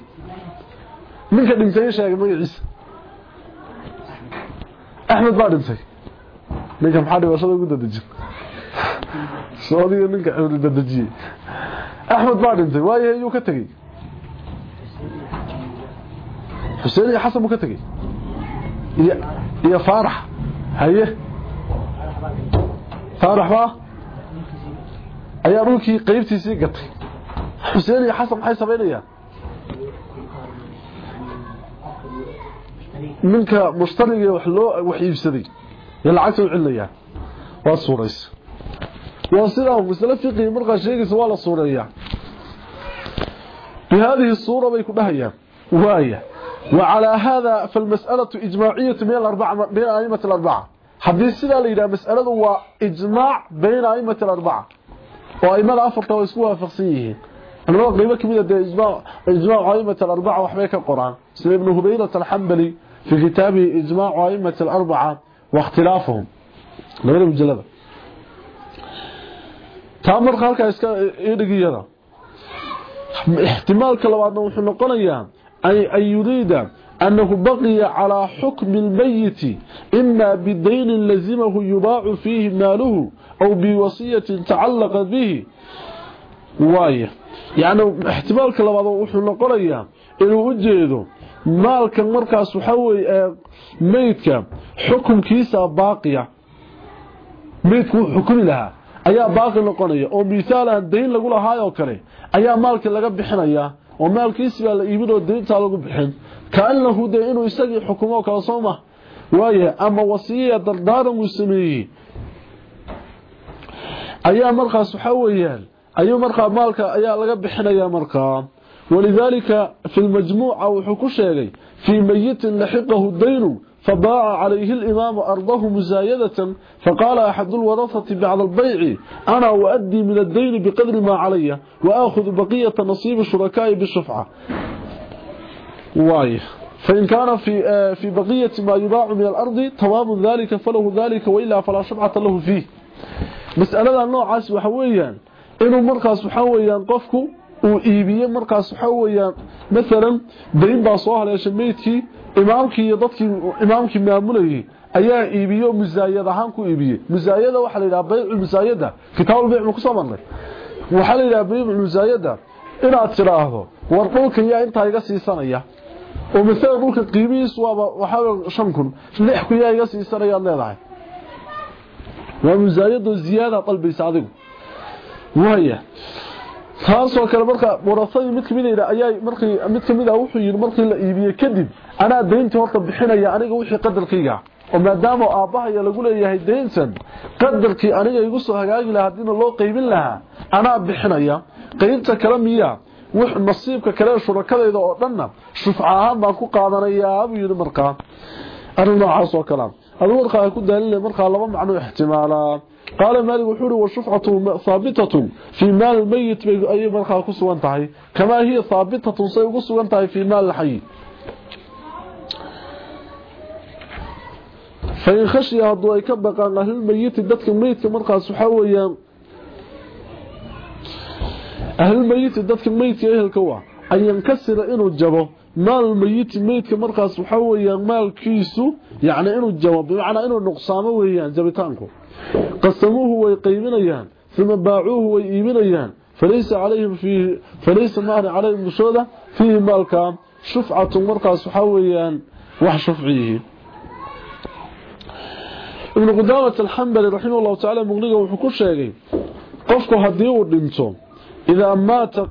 S1: ninka dhintay sheegay magaciisa axmed baa dhintay ninka maxaa dhibashada ugu dadejin soodiga ninka dadejiyey axmed baa dhintay waayahay yuu ka tegey xuseen iyo xasan buu ka tegey iyo faarax haye faarax baa ayaa dhulkii qaybtiisii gatay xuseen iyo xasan maxay samaynayaan u celinayaan waa suuraysa waa sidaa mas'ala fiqhi markaa sheegaysa waa la suureeyaa بهذه الصورة بيكون هيا واية وعلى هذا فالمسألة إجماعية بين بين أئمة الأربعة. حديث سيدا ليلة مسألة هو إجماع بين أئمة الأربعة. وأئمة الأفر ويسكوها فقسيه. أنا قريبا كمية إجماع, إجماع أئمة الأربعة وحبيك القرآن. سيد ابن هبيلة الحنبلي في كتابه إجماع أئمة الأربعة واختلافهم. غير مجلدة taa marka halkaa iska idhigiyada ixtimaalka labaadna wuxuu noqonayaa an yuriida أنه بقي على حكم الميت إما بدين لزمه يباع فيه ماله أو بوصية تعلق به. وايه يعني احتمال كلمه wuxuu noqonayaa inuu u maalka markaas waxa weeye meydka xukunkiisa baaqiya meydku wuxuu kuni lahaa ayaa baaqi noqonaya oo misaal aan ah dayn lagu lahaayoo kale ayaa maalkii laga bixinaya oo maalkiisi baa la iibinoo deynta lagu bixin. Kaanahu dee inuu isagii xukumoo kale soo mah waayahay ama wasiyaya dardaaran uu sameeyey. Ayaa markaas waxaa weeyaan ayuu markaa maalka ayaa laga bixinayaa markaa. ولذلك في المجموعة وحكوش يلي في ميت لحقه الدين فضاع عليه الإمام أرضه مزايدة فقال أحد الورثة بعض البيع أنا أؤدي من الدين بقدر ما علي وأخذ بقية نصيب الشركاء بالشفعة. واي. فإن كان في آه، في بقية ما يباع من الأرض تمام ذلك فله ذلك وإلا فلا شفعة له فيه. مسألة النوع عاسب حويا إنه مركز حويا قفكو uu iibiyo markaas waxa weeyaan mesela dayn baa soo haleeshay meydkii imaamkii iyo dadkii imaamkii maamulayay ayaa iibiyo musaayad ahaan ku iibiyey musaayada waxaa la yidhaha baycu musaayada kitaabul bayc ma kusoo marnay waxaa la yidhaha baycu musaayada inaad tidhaahdo war dhulka yaa intaa iga siisanaya oo masala dhulka qiimihiisu waaba waxaa shan kun lix kun yaa iga siisanayaad leedahay waa musaayado ziyaada dalbaysa adigu waya taasoo kale marka warafadii mid ka mid ayaa ah markii mid ka mid ah wuxuu yiri markii la iibiyay kadib anaa deynta horta bixinaya aniga wixii qadarkayga oo maadaama aabahaya lagu leeyahay deyntan qadarkii aniga igu soo hagaagi lahaa haddiina loo qaybin lahaa anaa bixinaya. Qaybta kale miya wix nasiibka kale shurakadayda oo dhanna shufca ahaan baan ku qaadanaya buu yidhi markaa. Arrin noocaas oo kale. Adumarkaa ku daalina markaa laba macno ixtimaalaa. قال مالك وحوري والشفعة ثابتة في مال الميت أي مرقى كسوان تحي كما هي ثابتة سيكسوان تحي في مال الحي. فإن خشي هدو أي كبقى أهل الميت دتك الميت مرقى سحاويا أهل الميت دتك الميت أهل الكوا أن ينكسر إنه الجبه maal mayiti meydka markaas waxa weeyaan maalkiisu yacni inuu jabo bimacnaa inuu nuqsaamo weeyaan jabitaanku calayhim fiihi falaysa maahna calayhim dushooda fiihi maalka shufcatun markaas waxa weeyaan wax shufciyihi ibnu qudaamat alxambali raximah llahu tacala muqniga wuxuu ku sheegay qofku haddii uu dhinto idaa maata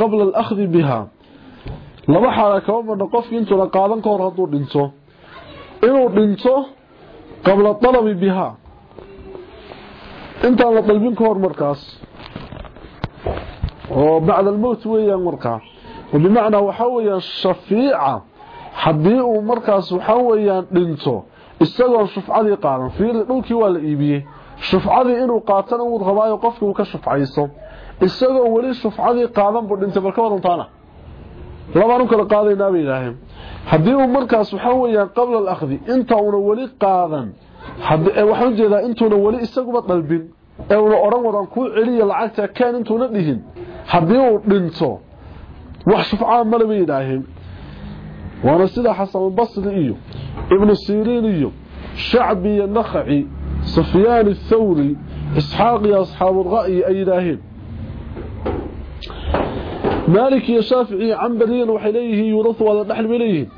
S1: qabla alakhdi biha laba xaala kaba madho qofkii intuu la qaadan ka hor hadduu dhinto inuu dhinto qabla dalabi bihaa انت الله طلبين كور مركز. وبعد الموت ويا مركع وبمعنى وحويا الشفيعة. حضيء مركز وحويا لنته استغل شفعة دي قارا في الوكي والإيبي شفعة دي إنو قاتل ورغباء يقفك وكشف عيسو. استغل ولي شفعة دي قارا بلنته بركبه رمطانا لما نمك لقاضي نابي إلهي. حضيء مركز وحويا قبل الأخذ. انت ونولي قاضا حد... وحنجي إذا انت ونولي استغل بطلبين. Ee una odhan wadan kuu celiya lacagta keen intuuna dhihin haddii uu dhinto wax shufcaa male bay yidhaaheen waana sida xasanulbasri iyo ibnu siriin iyo shacbi iyo nakhaci sufyaan athawri isxaaq iyo asxaabura'yi ay yidhaaheen مالك يا شافعي عنبريا waxay leeyihiin yuurath wada dhaxl leeyihiin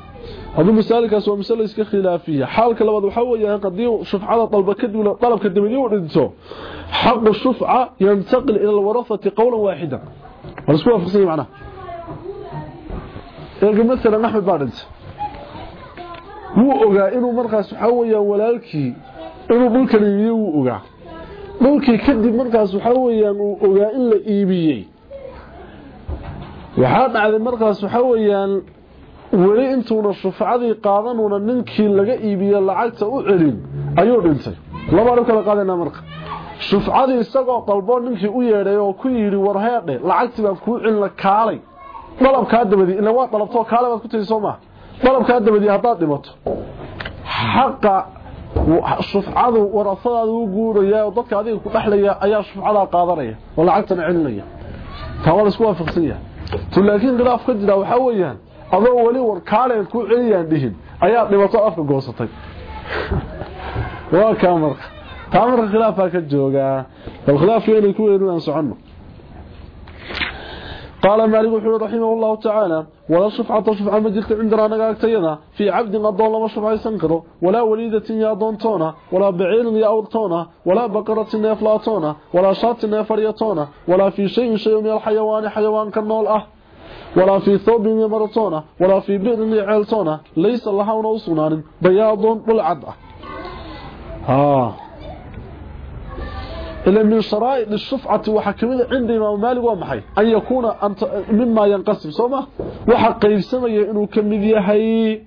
S1: hadu misaalkaas waa misal iska khilaafiya xaalka labaad waxa weeyaan qadii shufcada dalba kadib talabka dibadii u dhinto حق الشفعة ينتقل إلى الورثة قولا واحدا. ونسبوع فقصية معنا. يقول مثلا أحمد بارد مو أقع إنه مرقس حويا ولكي إنه ملك الإيبي هو أقع ملكي كدي مرقس حويا أقع إلا إيبي وحاط على مرقى حويا ولي انتونا الشفعة ذي قادمونا ننكي لقى إيبي اللعاك تأعلم أيون انت لا بارك لقادنا مرقى shufcadii isagoo dalboo ninkii u yeedhay oo ku yidhi warheedhe lacagtii baan kuu celina kaalay dalabkaa dabadii ila waa dalabtoo kaalay baad ku tiri soo maha dalabkaa dabadii haddaad dhimato xaqa shufcadu warasadaada u guuraya oo dadka adiga ku dhaxlaya ayaa shufcada qaadanaya oo lacagtana celinaya taa waa la isku waafaqsan yahay to laakiin khilaaf ka jira waxaa weeyaan adoo weli war kaaleed ku celiyaan dhihin ayaa dhibato afka goosatay waa kaa marka taa marka khilaafaa ka joogaa bal khilaafka inay ku weerin aan soconno قال مالك وحده رحمه الله تعالى ولا شفعة شفعة مجلت عندنا نقاكتينا في عبد قدون لما شفعة يسنكره ولا وليدة يا دونتونا ولا بعير يا أورتونا ولا بقرة يا فلاطونا ولا شاة يا فريتونا ولا في شيء شيء من الحيوان حيوان كالنول أه. ولا في ثوب مرتونا ولا في بئر يا عيلتونا ليس لها ونوصنان بياض بالعدة ها. إلا من شرائط للشفعة وحكمين عند إمام مالك ومحي. أن يكون أنت مما ينقسم. صوما وحق يبسم يأنو كم ذيهي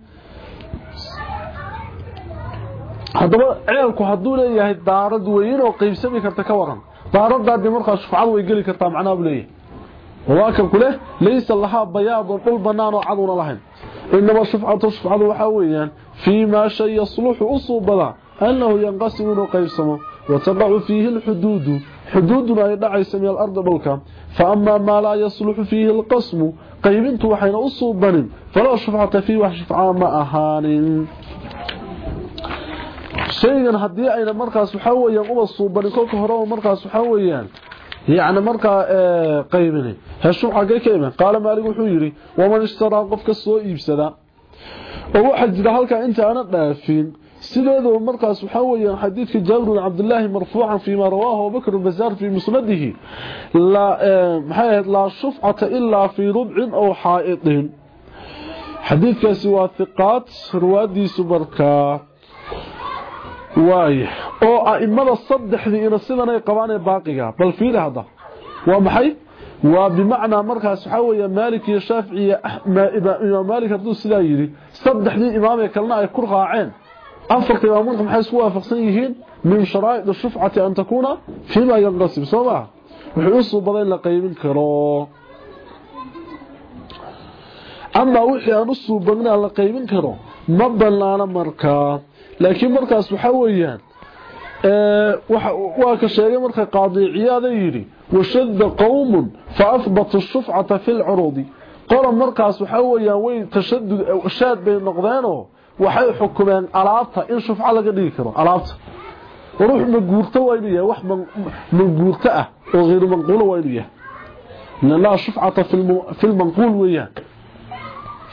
S1: هذا هو عيالك هدولا يهي دارد وينو وقيم سمي كرتكورا دارد دارد مرقى شفعة ويقل كرتا معناه بليه وواكب كله؟ ليس الله بياض وقل بنان وعضونا لهم إنما الشفعة شفعة وحاويا فيما شيء يصلح أصوب بلا. أنه ينقسم وقيم سمي وتقع فيه الحدود. حدودنا يدعيس من الأرض بلك فأما ما لا يصلح فيه القسم قيبنت وحين أصوبا فلا شفعة فيه وشفعة ما أهان. شيئا هدي أين مركز حويا أصوبا كوك هراو مركز حويا يعني مركا قيبني هالشفعة كيما قال مالك وحيري ومن اشترى قفك السوء يبسدا وواحد جدا هلك انت أنا دافين. سيده مركا سوحاوي حديث جابر بن عبد الله مرفوعا فيما رواه بكر البزار في مسنده لا محيط لا شفعه الا في ربع أو حائط حديث سوى ثقات روادي سبركا واي أو ائمه صدح دي ان سيدنا قوان باقيا بل في هذا ومحي وبمعنى مركا سوحاوي مالك يا شافعي احمد ابا مالك ابو سلايري صدح دي امامي كلنا اي عين أفرق إمامونك محيس وافقسنيهين من شرائط الشفعة أن تكون فيما ينقسم. سوما وحيوصوا بضين لقيمين كرو أما وحي أنصوا بضين لقيمين كرو مبن لنا مركا. لكن مركا سحويا أه وكا شيء مركا قاضي عيادة يري. وشد قوم فأثبت الشفعة في العروض. قال مركا سحويا وين تشدد شاد بين نقدانه waxay xukumeen alaabta in shufca laga dhigi karo alaabta ruux ma guurto waa inuu yahay wax ma guurto ah oo غير منقول waa inuu yahay la shufcata fi المنقول weeyaan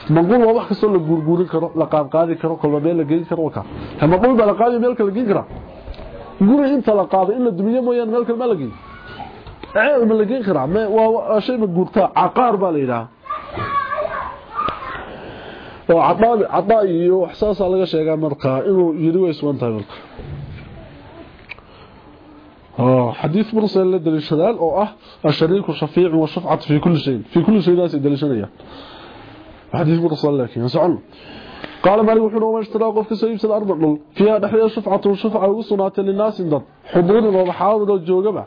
S1: منقول waa wax kastoo la guurguurin karo la qaad qaadi karo kolba meel la geyn karo waka ama dhul baa la qaadi meel kale geyn kara guri inta la qaado in la dumiyo mooyaan meel kale ma la geyn ceel ma la geyn karaa waa shay ma guurta caqaar baa la yidhaha oo cadaan cadaa iyo waxsaasa laga sheegaa markaa inuu yiri way sugan tahay marka اه حديث مرسل للدليشدال او اه الشريك شفيع وشفعة في كل شيء في كل شيء ناس دليشنيا حديث مرسل لكن يسعل قال مالك وحنا وما اشترى قف سيبس الارض دل فيها دحيا شفعة وشفعة وصنات للناس دد حضور ومحاضر الجوجبه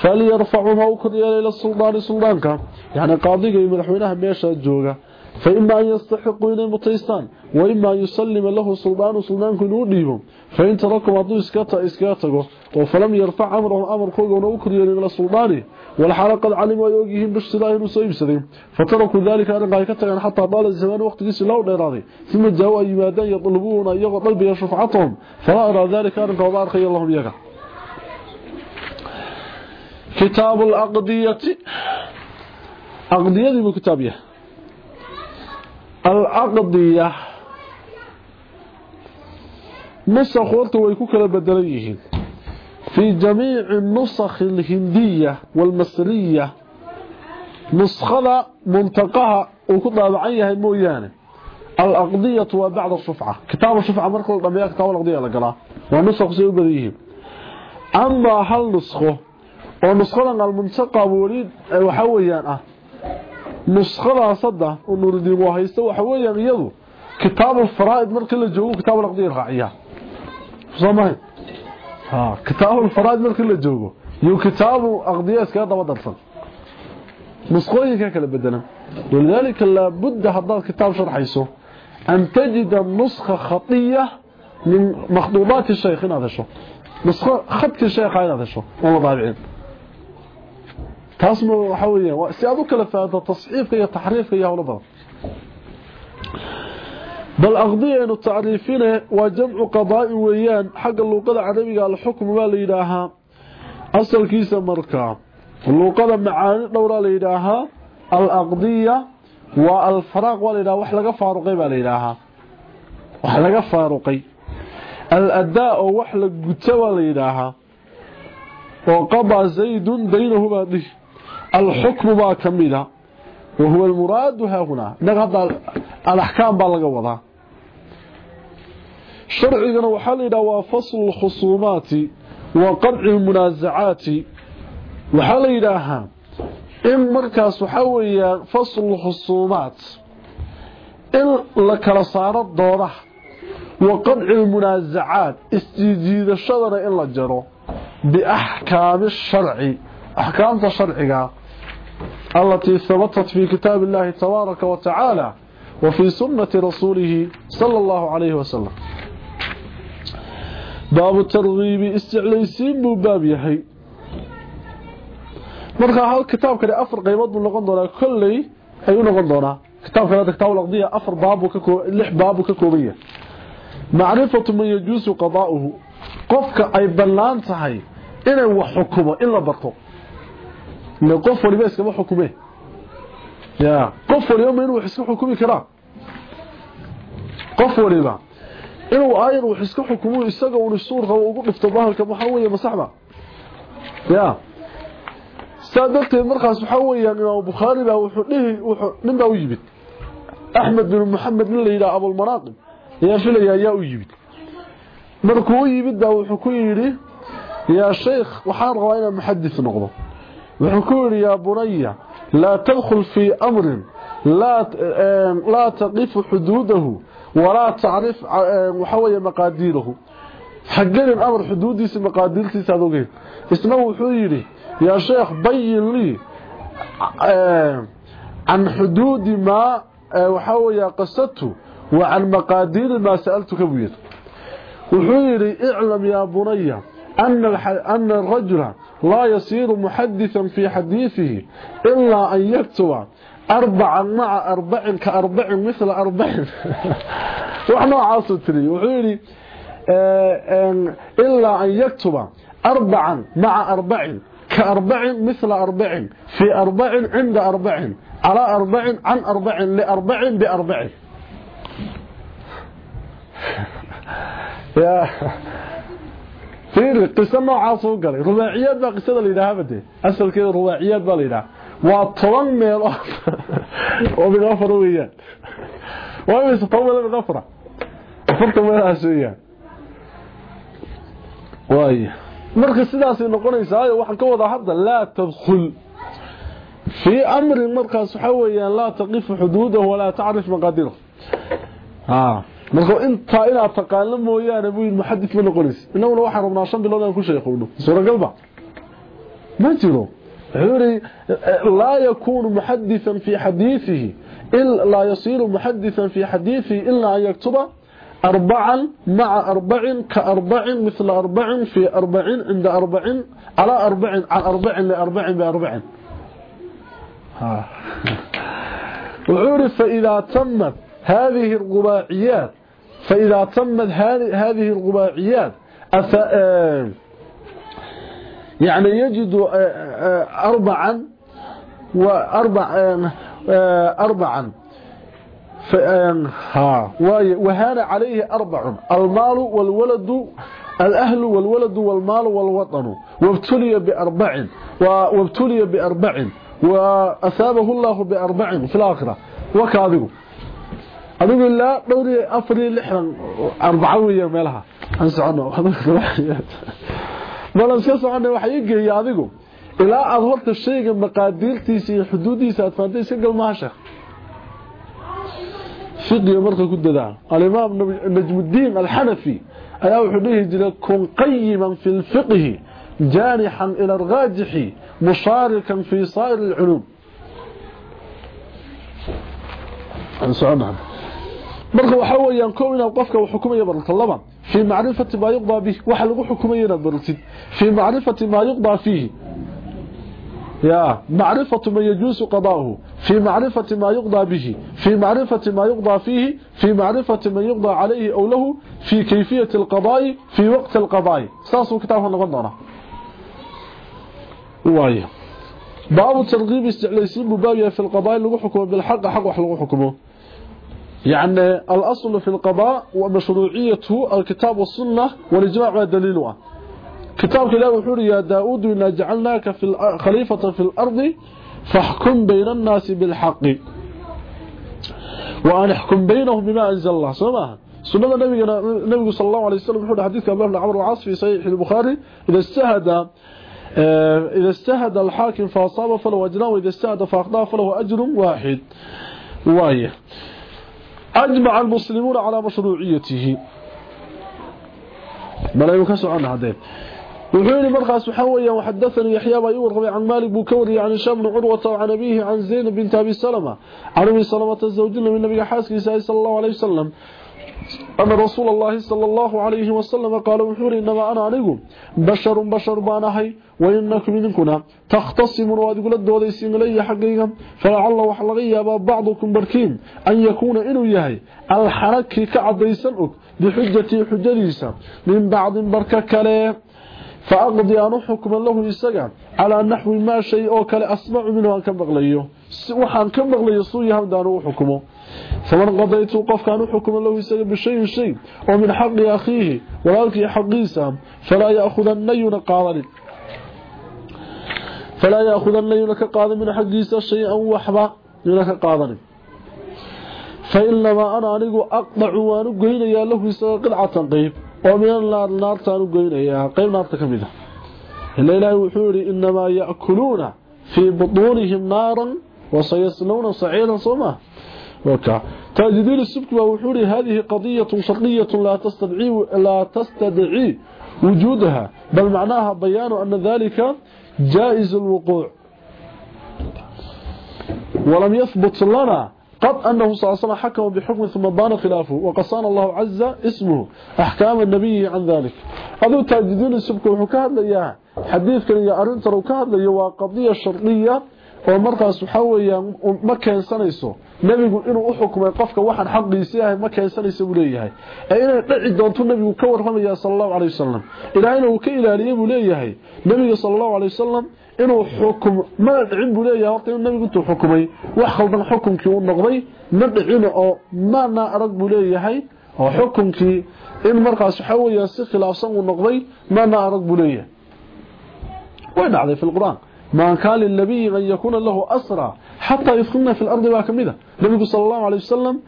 S1: فليرفعها وكريا الى السلطان سلطانك يعني قاضي مدحوينها ميشا جوجا فإما أن يستحقوا إلى متيستان وإما أن يسلم له سلطان سلطان كنو ديبهم فإن تركم أدو إسكاتا إسكاتكو وفلم يرفع أمره أمر كوغو نوكريا إلى السلطان. والحال قد علم ويوجيهم باشتراه نسيب سدين فتركوا ذلك أن قايكتا حتى طال الزمان وقت قيس الله ديراضي ثم جاءوا أيمادان يطلبون أن يغطل بشفعتهم فلا أرى ذلك أن قوضان خي اللهم يقع كتاب الأقضية. أقضية بكتابيه الأقضية. نسخ kala bedelan yihiin في جميع النسخ الهندية والمصرية نسخة منتقها وكضابعن yahay mooyaane الأقضية وبعد الشفعة. كتاب الشفعة مركل ضميا كتاب الأقضية لقلا ونسخ سيء بديهم أما هل نسخه ونسخة المنتقى وليد وحويان أه نسخه صدا ونردي وهيسته waxa weeyaan iyadu kitaab al-faraa'id marka la joogo kitaab al-qadiir raaciya soomaa ha kitaab al-faraa'id marka la joogo iyo kitaab al-qadiir iska daba darsan nusqooyinka kala bedelan ولذلك لا بد هذا الكتاب شرحيسه أن تجد النسخة خطية min makhduudaati shaykh inaad hesho nusqo khadkii sheekha inaad hesho oo la daabicin تاسمه يعني. وحوية سيادو كلفة هذا تصعيفك يا تحريفك يا أولا بار بل أغضي أن التعريفين وجمع قضاء ويان. حق اللوقة العربية الحكم ما ليداها. أصل كيسا مركا. اللوقة معاني دورة ليداها. الأغضية والفراغ وليداها. وحلق فاروقي ما ليداها. وحلق فاروقي. الأداء وحلق جتوى ليداها. وقضى زيد دينه ما الحكم با كميدا وهو المراد ها هنا. نغض الأحكام با لغا ودا شرعنا وحلنا وفصل الخصومات وقرع المنازعات. وحل اذا إن مركز حوية فصل الخصومات. إن لك لصارت دورة. وقرع المنازعات. استيديد الشرع إلا جره بأحكام الشرع. أحكام تشرعها التي ثبتت في كتاب الله تبارك وتعالى وفي سنة رسوله صلى الله عليه وسلم. باب الترغيب استعليسين بباب يحي مرقى هذا الكتاب كان أفر قيمات من لغندنا كل أي لغندنا كتاب كان هذا كتاب لغضية أفر باب وككو... اللح باب وككورية معرفة من يجوز قضاؤه. قفك أي بلانتهي إنه وحكمه إلا برطوك ما قف ولا بس كما حكمه. يا قف يوم يروح يحس حكمي كرا قف ولا با إنه اير ويحس حكمه اسغا ورسول قبا أو غفتا بهلك ما هو يا مصحبه يا صدقتي مره سبحا ويا البخاري با وخدي من نبا ويبت أحمد بن محمد بن ليلى أبو المراقب يا فيليا يا ويبت مركو ويبت دا وخه كيري يا شيخ وحار غوينا محدث نقضه. وحكور يا بني لا تدخل في أمر لا لا تقف حدوده ولا تعرف محاوية مقاديره حقين الأمر حدودي سي مقادير سي سادوغي اسمه حيري يا شيخ بيّن لي عن حدود ما وحاوية قصته وعن مقادير ما سألتك بيّن وحيري اعلم يا بني أن, أن الرجل لا يصير محدثا في حديثه إلا أن يكتب أربعا مع أربع كأربع مثل أربع وحنا عاصتري وعيري آه، آه، إلا أن يكتب أربعا مع أربع كأربع مثل أربع في أربع عند أربع على أربع عن أربع لأربع بأربع يا تيري قسمة عاصو قلي رباعيات با قسمة ليدا هبدي أسأل كي رباعيات با ليدا وطلن ميل وبغفر ويان وميس طول بغفرة فرط ميل عاصوية مركز مرق السلاسي نقول إيسا وحن كوضا حبدا لا تدخل في أمر المرقى سحويا لا تقف حدوده ولا تعرف مقاديره آه marka intaa inaad taqaano mooyaane buu yidhi muxadis ma noqonaysa innaguna waxaan rabnaa shan bilood aan ku sheekowno suuragalba ma jiro laa yakuunu muxadisan fii xadiiihi laa yasiiru muxadisan fii xadiiثihi ilaa an yaktuba arbacan maca arbacin ka arbacin mila arbacin fii arbacin cinda arbacin calaa arbacin can arbacin liarbacin biarbacin wuxuu yidhi faidaa tamat هذه الرباعيات فإذا تمت هذه الرباعيات يعني يجد أربعا وأربع أربعا. وهان عليه أربع المال والولد الأهل والولد والمال والوطن. وابتلي بأربع وابتلي بأربع وأثابه الله بأربع في الآخرة. وكاذبه adigu ilaa dhowr iyo afar iyo lixdan arbaco weya meelaha aan socono balan iska socona waxa ii geeya adigu ilaa aada horta shayga maqaadiirtiisa iyo xuduuddiisa aad faantay iska galmaha sheekh fiqiga marka ku dadaa alimaam najmuddiin alxanafi ayaa wuxuu dhihi jiray kun qayiman fi lfiqhi jaanixan ila alraajixi mushaarikan fi saa'ir alculuum aan soconaa marka waxa weeyaan koow inaad qofka uu xukumayo barto laba في معرفة ما يقضى به وحلق حكمين برتد في معرفة ما يقضى فيه يا معرفة ما يجوز قضاؤه في معرفة ما يقضى به في معرفة ما يقضى فيه في معرفة ما يقضى عليه أو له في كيفية القضاء في وقت القضاء ساسو كتابه نغضنا وايه باب ترغيب استعليسين مبابية في القضاء اللي حكمه بالحق حق وحلو حكمه يعني الأصل في القضاء ومشروعيته الكتاب والسنة والإجماع دليلها كتاب كلاب وحور يا داود إنا جعلناك في خليفة في الأرض فاحكم بين الناس بالحق. وأن احكم بينهم بما أنزل الله. سماها سنة النبي النبي صلى الله عليه وسلم وحور حديث الله بن عمرو العاص في صحيح البخاري إذا استهد إذا استهد الحاكم فأصاب فله أجران وإذا استهد فأخطأ فله أجر واحد. واية. أجمع المسلمون على مشروعيته. بلا يكسر عنها هذين وحيني مرخص وحويا وحدثني يحيى بن ربيع عن مالك بكوري عن هشام عروة وعن أبيه عن زينب بنت أبي سلمة. عن أبي سلمة الزوج من النبي حاسك صلى الله عليه وسلم. أن رسول الله صلى الله عليه وسلم قال وحوري إنما أنا عنيكم بشر بشر بانهي وإنكم منكنا. تختصمون وأدقل الدوديسين لي حقيقا فلعل وحلغي بعضكم بركين. أن يكون إنو يهي الحركي كعديسا أك بحجتي حجديسا من بعض بركة كليه فأقضي أن حكم له يسقع على نحو ما شيء أو كلا أسمع منه أن كبغليه وحان كبغليه سوي همدانه حكمه. فمن قضيت قف كان حكم له يسقع بشيء شيء ومن حق أخيه ولكن حقيسا فلا يأخذ النيون قاضل فلا يأخذ النيون كقاضل من حقيسا شيئا وحبا قاضل فإنما أنا أنيق أقضع وأنو قينيا له يسقع قلعة قيب ومن النار نار تانو قينيا قيب نار تكمده إلا إلهي وحوري إنما يأكلون في بطونهم نارا وسيصلون صعيدا صمه تجديد السبك وحوري هذه قضية شرقية لا تستدعي لا تستدعي وجودها بل معناها بيان أن ذلك جائز الوقوع. ولم يثبت لنا قد أنه صلى الله عليه وسلم حكم بحكم ثم بان خلافه وقصان الله عز اسمه أحكام النبي عن ذلك. هذا تجديد السبك وحكاها ليها حديث كان يا أرنتر وكاها ليها قضية شرقية oo markaas waxa weeyaan ma keensanayso nabigu inuu u xukumay qofka waxaan xaqiisa yahay ma keensanayso uu leeyahay ee inay dhici doonto nabigu ka warramaya sallallahu alayhi wasallam ilaahayna uu ka ilaaliyay uu leeyahay nabiga sallallahu alayhi wasallam inuu xukum ma dhicin buu leeyahay horta inuu nabigu intuu xukumay wax khaldan xukumkii uu noqday ma dhicin oo maana arag buu leeyahay oo xukumkii in markaas waxa weeyaan si khilaafsan uu noqday maana arag buu leeyahay way dhacday fi quraan ما كان للنبي أن يكون له أسرى. حتى يدخلنا في الأرض باكمدة النبي صلى الله عليه وسلم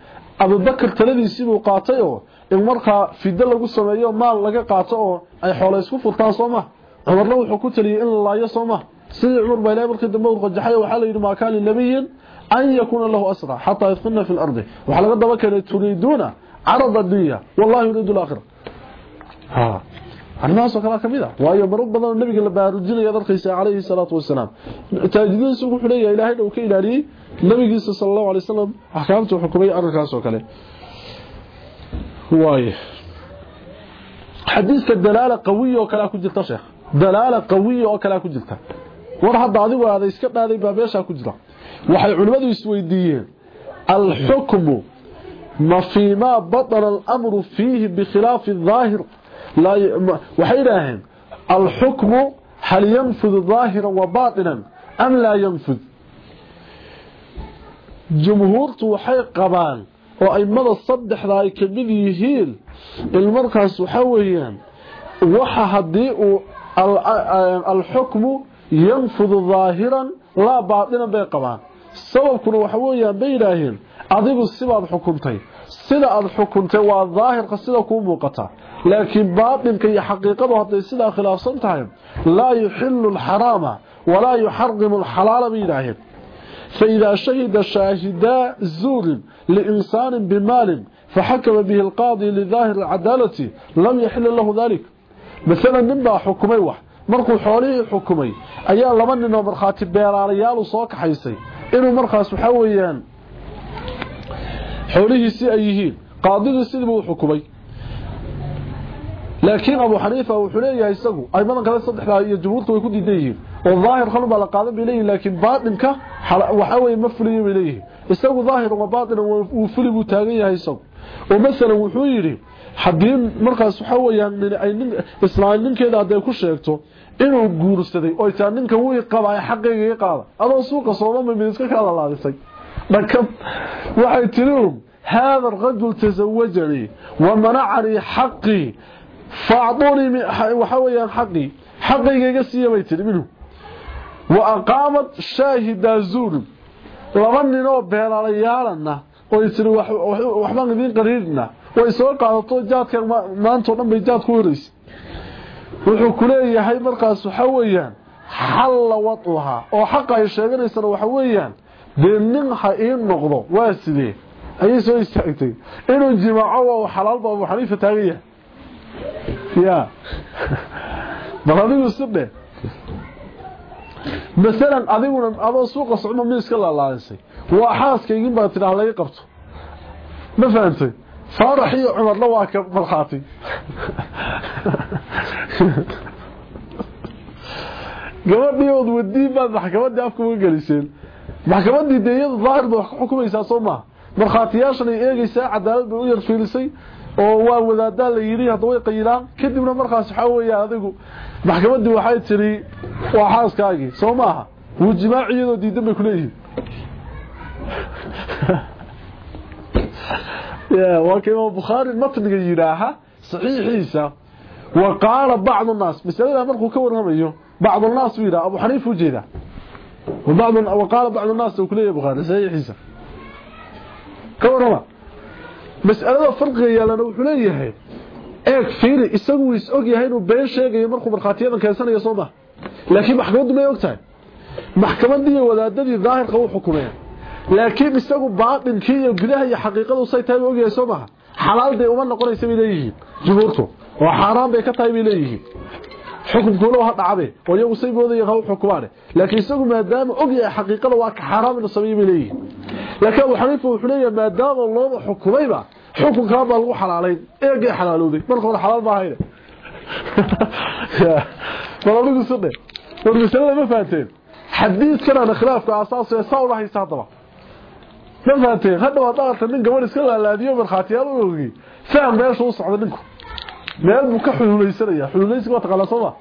S1: أبو بكر تلذي سيبه قاطئه إن مرقى في الدل لقو السمائية مال لقى قاطئه أي حول فرطان صومه. عمر له حكوت لي إن الله يصومه. سيد عمر بيلا مركة دموت قجحية وحال ما كان للنبي أن يكون له أسرى. حتى يدخلنا في الأرض. وحلقة بكر تريدون عرض الدنيا. والله يريد الآخرة. ها arrimahaasoo kalea ka mid a waayo marar badan nabiga la baarujinaya darkiisa calayhi salaatu wasalaam taajidiinsu wuxuu leeyahay ilaahayna uu ka ilaaliyey nabigiisa sala allahu alay wasalam axkaamtuu xukumay arrinkaasoo kale waaye xadiiska dalaala qawiya oo kalea ku jirta sheekh dalaala qawiya oo kalea ku jirta war hadda adigu aada iska dhaaday baa meeshaa ku jira waxay culimmadu isweydiiyeen alxukmu ma fii maa batana alamru fiihi bikhilaafi daahir لا ي... الحكم هل ينفذ ظاهرا وباطنا أم لا ينفذ؟ جمهور توحي قبال وأي مدى الصدح رأيك من يهيل المركز حويا وحهدئ آه، الحكم ينفذ ظاهرا لا باطنا بي قبال سببكنا وحويا بيراهم أضيب السباب حكمتين. sida aad xukunta waa dhahir qasida ku muuqata. Laakiin baadinka كي xaqiiqadu haday sida khilaafsan tahay لا يحل الحرام ولا يحرم alhalal bidaahir فإذا شهد شاهداء الظلم لإنسان بمال فحكم به القاضي لظاهر العدالة لم يحل له ذلك مثلا نبا حكمي واحد مركو حوليه حكمي أيان لمن أنه مرخاتي بيرا ريال وصوك حيسي إنه مرخا سبحويا xoolihiisi ay yihiin qaadigii sidiiba u xukumay laakiin abu xaniifa wuxuu leeyahay isagu ay badan kale saddexdaa iyo jumhuurtu way ku diidan yihiin oo daahir qalin baa la qaadan bay leeyihin laakiin baatinka waxa weeye ma fuliyo bay leeyihin isagu daahir wa baatin uu fuli buu taagan yahay isagu oo masalan wuxuu yidhi haddii markaas waxa weeyaan ay nin islaam ninkeeda hadday ku sheegto inuu guursaday oo taa ninka wuu qabaa xaqayga iga qaada adoo suuqa soomama mid iska kala laadisay dhakab waxay tiri هذا الرجل تزوجني ومنعني حقي فاعطوني وحويا حقي حقي يقسي بيتر منه وأقامت شاهد زور لغني نوب بهلاليالنا ويسر وحبان ذين قريرنا ويسوى قادتو جادك ما انتو نمي جاد كوريس wuxuu ku leeyahay markaas waxa weeyaan xal wadwaha oo dee nin ha ii noqdo waa sidee ayay soo istaagtay inuu jimaaco waa xalaal baa Abu Xaniifa taagaya ya baladigu sidhe مثلا adiguna adoo suuqa socdo miiska la laansay waa xaaskaygin baa tiraa laga qabto ma fahantay faarax iyo cumarna waa ka markhaati gabadhii ood wadiin baad maxkamadii afka uga geliseen maxkamadii dee iyadu daahir bay wax ku xukumaysaa soo maaha markhaatiyaashan ay eegaysaa cadaalad bay u yar fiilisay oo waa wadaadaa la yidhi hadda way qayilaan. Kadibna markaas waxaa weeya adigu maxkamadii waxay tiri waa xaaskaagii soo maaha wuu jimaaci iyadoo diidan bay kuleeyihiin waa ka imaam bukhaari matniga yidhaaha saxiixiisa wa qaala bacdu nnaas masalada markuu ka warramayo bacdu nnaas buu yidhaha abu xaniifa ujeeda nnaas uu kuleeyahay bukhaari saxiixiisa ka warrama mas'alada farqiga yaalana wuxuu leeyahay eeg fiiri isagu is og yahay inuu been sheegayo markuu markhaatiyadan keensanayo soo maha laakiin maxkamaddu may og tahay maxkamadii wadaadadii daahirka u xukumeen laakiin isagu baatinkii iyo gudaha iyo xaqiiqadu say tahay og yahay soo maha xalaal bay uma noqonaysa bay leeyihiin jumhuurtu oo xaaraan bay ka tahay bay leeyihiin say moodaya ha u xukumaane laakiin isagu maadaama og yahay xaqiiqada waa ka xaaraam inuu sameeyo bay leeyihiin laakiin abu xaniifa wuxuu leeyahay maadaama looba xukumayba xukunkaa baa lagu xalaalayn eegay xalaalowday marka hore xalaal ma ahayne bal adigu sidhe war masalada ma fahanteen xadiidkanana khilaafka asaasee saa una haysta haddaba ma fahanteen hadda waa dhaqarta nin gabadh iska laalaadiyo markhaatiyaal u ogi faham meesha u socda ninku meel buu ka xululaysanaya xululaysiga waa taqaanaa sooma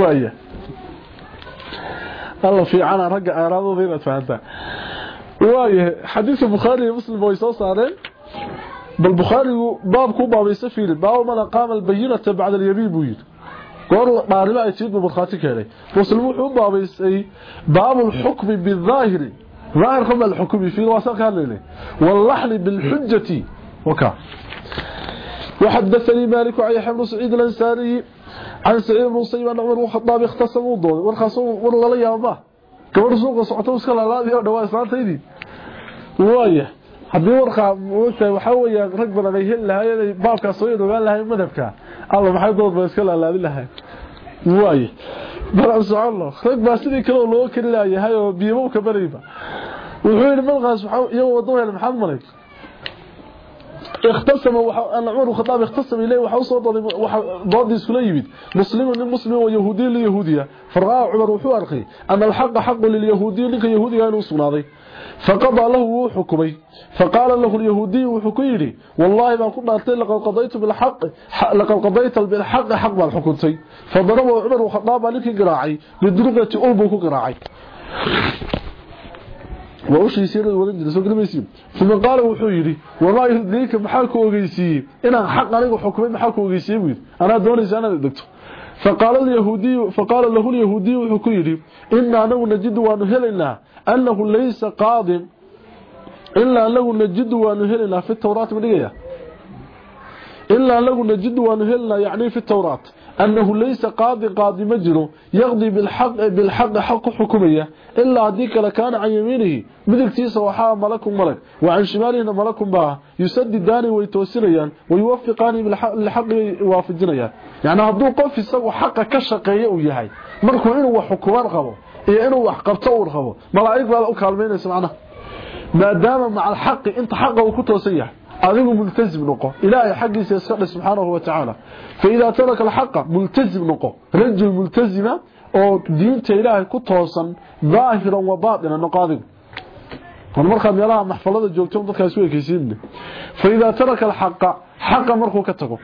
S1: waaya alla fiicana ragga aaraadooda inaad fahantaa waayahay xadiidka bukhaari iyo muslim way soo saareen bal bukhaarigu baabku baabaysa fiili baabu man aqaama albayinata bacda alyamiin buu yidhi goor dhaarimo ay tiid buu markhaati keenay muslim wuxuu u baabaysay baabu lxukmi bidaahiri ظاهر قبل الحكم فيه واسق هذا واللحن بالحجة وكا وحدثني مالك يحيى بن سعيد الانصاري عن سعيد بن صيب ان عمر الخطاب اختصموا دون ورخصوا والله لا يابا كبر سوق سقطوا اسكا لا دي دوا اسانتيدي وايه hadii warqa wuxuu waxa weeye rag badan ay hel lahaayeen baabka soo yidhoobaan lahaay madhabka alla maxay dood ba iska laalaadi lahaay waay bal subhanallah rag baa sidii kale loo kari laayahay oo biimo ka barayba wuxuu yiri malqaas waxa iyo wadooyada maxamed malik اختصم أن عمر الخطاب اختصم إليه وحو سو ضد oo yahuudi li yahuudiya farqa umar wuxuu arkay an alhaq haq lil yahuudi ninka yahuudiga inuu sugnaaday فقضى له حكمي. فقال له اليهودي وحكيري. والله ما كنا أرتين لقد قضيت بالحق. لقد قضيت بالحق حق ما الحكمتي فضربه عمر وخطاب لك قراعي. بدرجة ألبك قراعي. وأوشي يسير الولد جلسوا قلبيسي ثم قال وحيري وما يهديك بحالك وغيسي إنا حق عليك حكمي بحالك وغيسي أنا دوني سنة دكتور فقال اليهودي فقال له اليهودي وحكيري إنا نو نجد ونهلنا أنه ليس قاض إلا أنه نجد ونهلنا في التوراة من إيه إلا أنه نجد ونهلنا يعني في التوراة أنه ليس قاضي قاضي مجره يقضي بالحق بالحق حق حكمية إلا هذيك لكان عن يمينه. مدك تيسا وحاها ملك ملك وعن شماله ملك بها يسدداني ويتوسريان ويوفقاني بالحق يوافجنيان يعني هدو قف يساو حق كشقية ويهي مركو إنه حكومان قبو إيه إنه وحقبته قبو ملاعيك بها لأو كالمين يسمعنا ما دام مع الحق إنت حقه وكتوسيه rajul multazima oo diinta ilaahay ku toosan zaahiran wa baatinan noqo adigu war marka meelaha maxfalada joogto dadkaas way kaysiin fa idha taraka al-haqqa haqqa markuu ka tago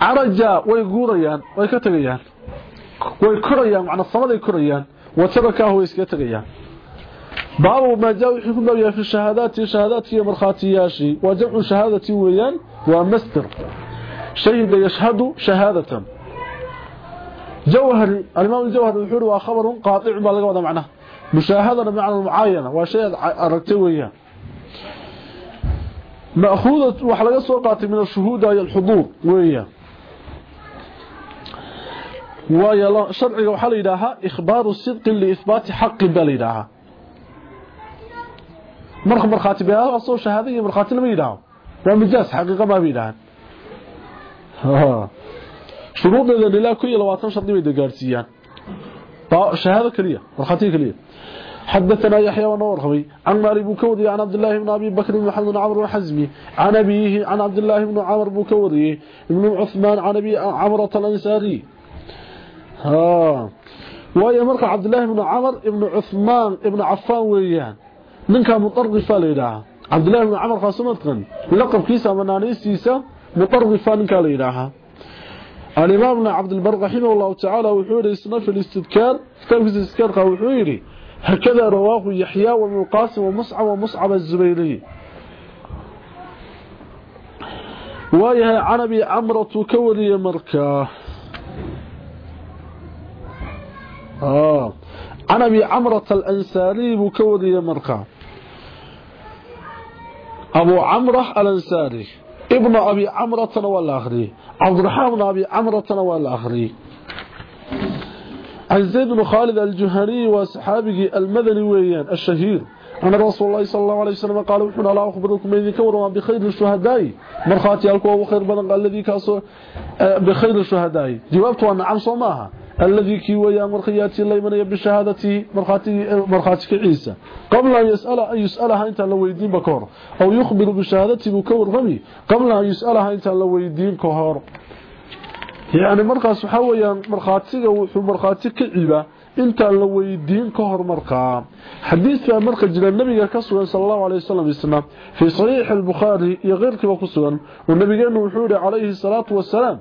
S1: araja way guurayaan way ka tagayaan way korayaan macna samaday korayaan wa tarakahu way iska tagayaan باب ما جاء يحكم بها في الشهادات شهادات هي مرخاتي ياشي وجمع شهادة ويان ومستر. شهد يشهد شهادة. جوهر الإمام الجوهر الحر وخبر قاطع بلغة معنى مشاهدة بمعنى المعاينة وشيء الرتوية مأخوذة وحلقة سوقات من الشهود هي الحضور وهي ويلا شرعي وحليدها إخبار الصدق لإثبات حق بلدها مرخ مرخاتي بها أصول شهادية مرخاتي لما يدعو ومجاز حقيقة ما بيدعان شروط إذن الله؟ كل لواتن شرطي بيدا قارسيان شهادة كلية. مرخاتي كلية. حدثنا يحيى ونور خوي. عن مالي بوكودي عن عبد الله بن أبي بكر بن محمد بن عمرو الحزمي عن أبيه عن عبد الله بن عمرو بوكودي ابن عثمان عن أبي عمرة الأنصاري. ها. وهي مرق عبد الله بن عمر ابن عثمان ابن عفان ويان. Ninka mutarrifa leeyahay Abdullah ibn Umar qasmadkan laqabkiisa manaanistiisa mutarrifa ninka leeyahay الإمام عبد البر رحمه الله تعالى وحول إسنا في الاستذكار كتاب في الاستذكار وحول هكذا رواه يحيى وابن القاسم ومصعب ومصعب الزبيري. ويها عنبي عمرة كوري مركا. آه. عنبي عمرة الأنساري بكوري مركا. أبو عمرة الأنساري ابن أبي عمرة والآخري عبد الرحمن أبي عمرة والآخري عن زيد بن خالد الجهني وصحابه المدني ويان الشهير أن رسول الله صلى الله عليه وسلم قال وحنا لا أخبركم إذن كوروا بخير الشهداء مرخاتي الكوا وخير بدن الذي كاسو بخير الشهداء جوابته أن نعم صماها الذي كي ويا مرخياتي الله يمنى بشهادتي مرخاتك عيسى. قبل أن يسأل أن يسألها أنت لو يدين بكور. أو يخبر بشهادتي بكور غمي قبل أن يسألها أنت لو يدين كهور يعني مرخا سحويا مرخاتك وحو مرخاتك عيبة أنت لو يدين كهور مرخا. حديث في أمرخ جل النبي كسوا صلى الله عليه وسلم في صحيح البخاري يغير كبه كسوا والنبي كان وحوري عليه الصلاة والسلام.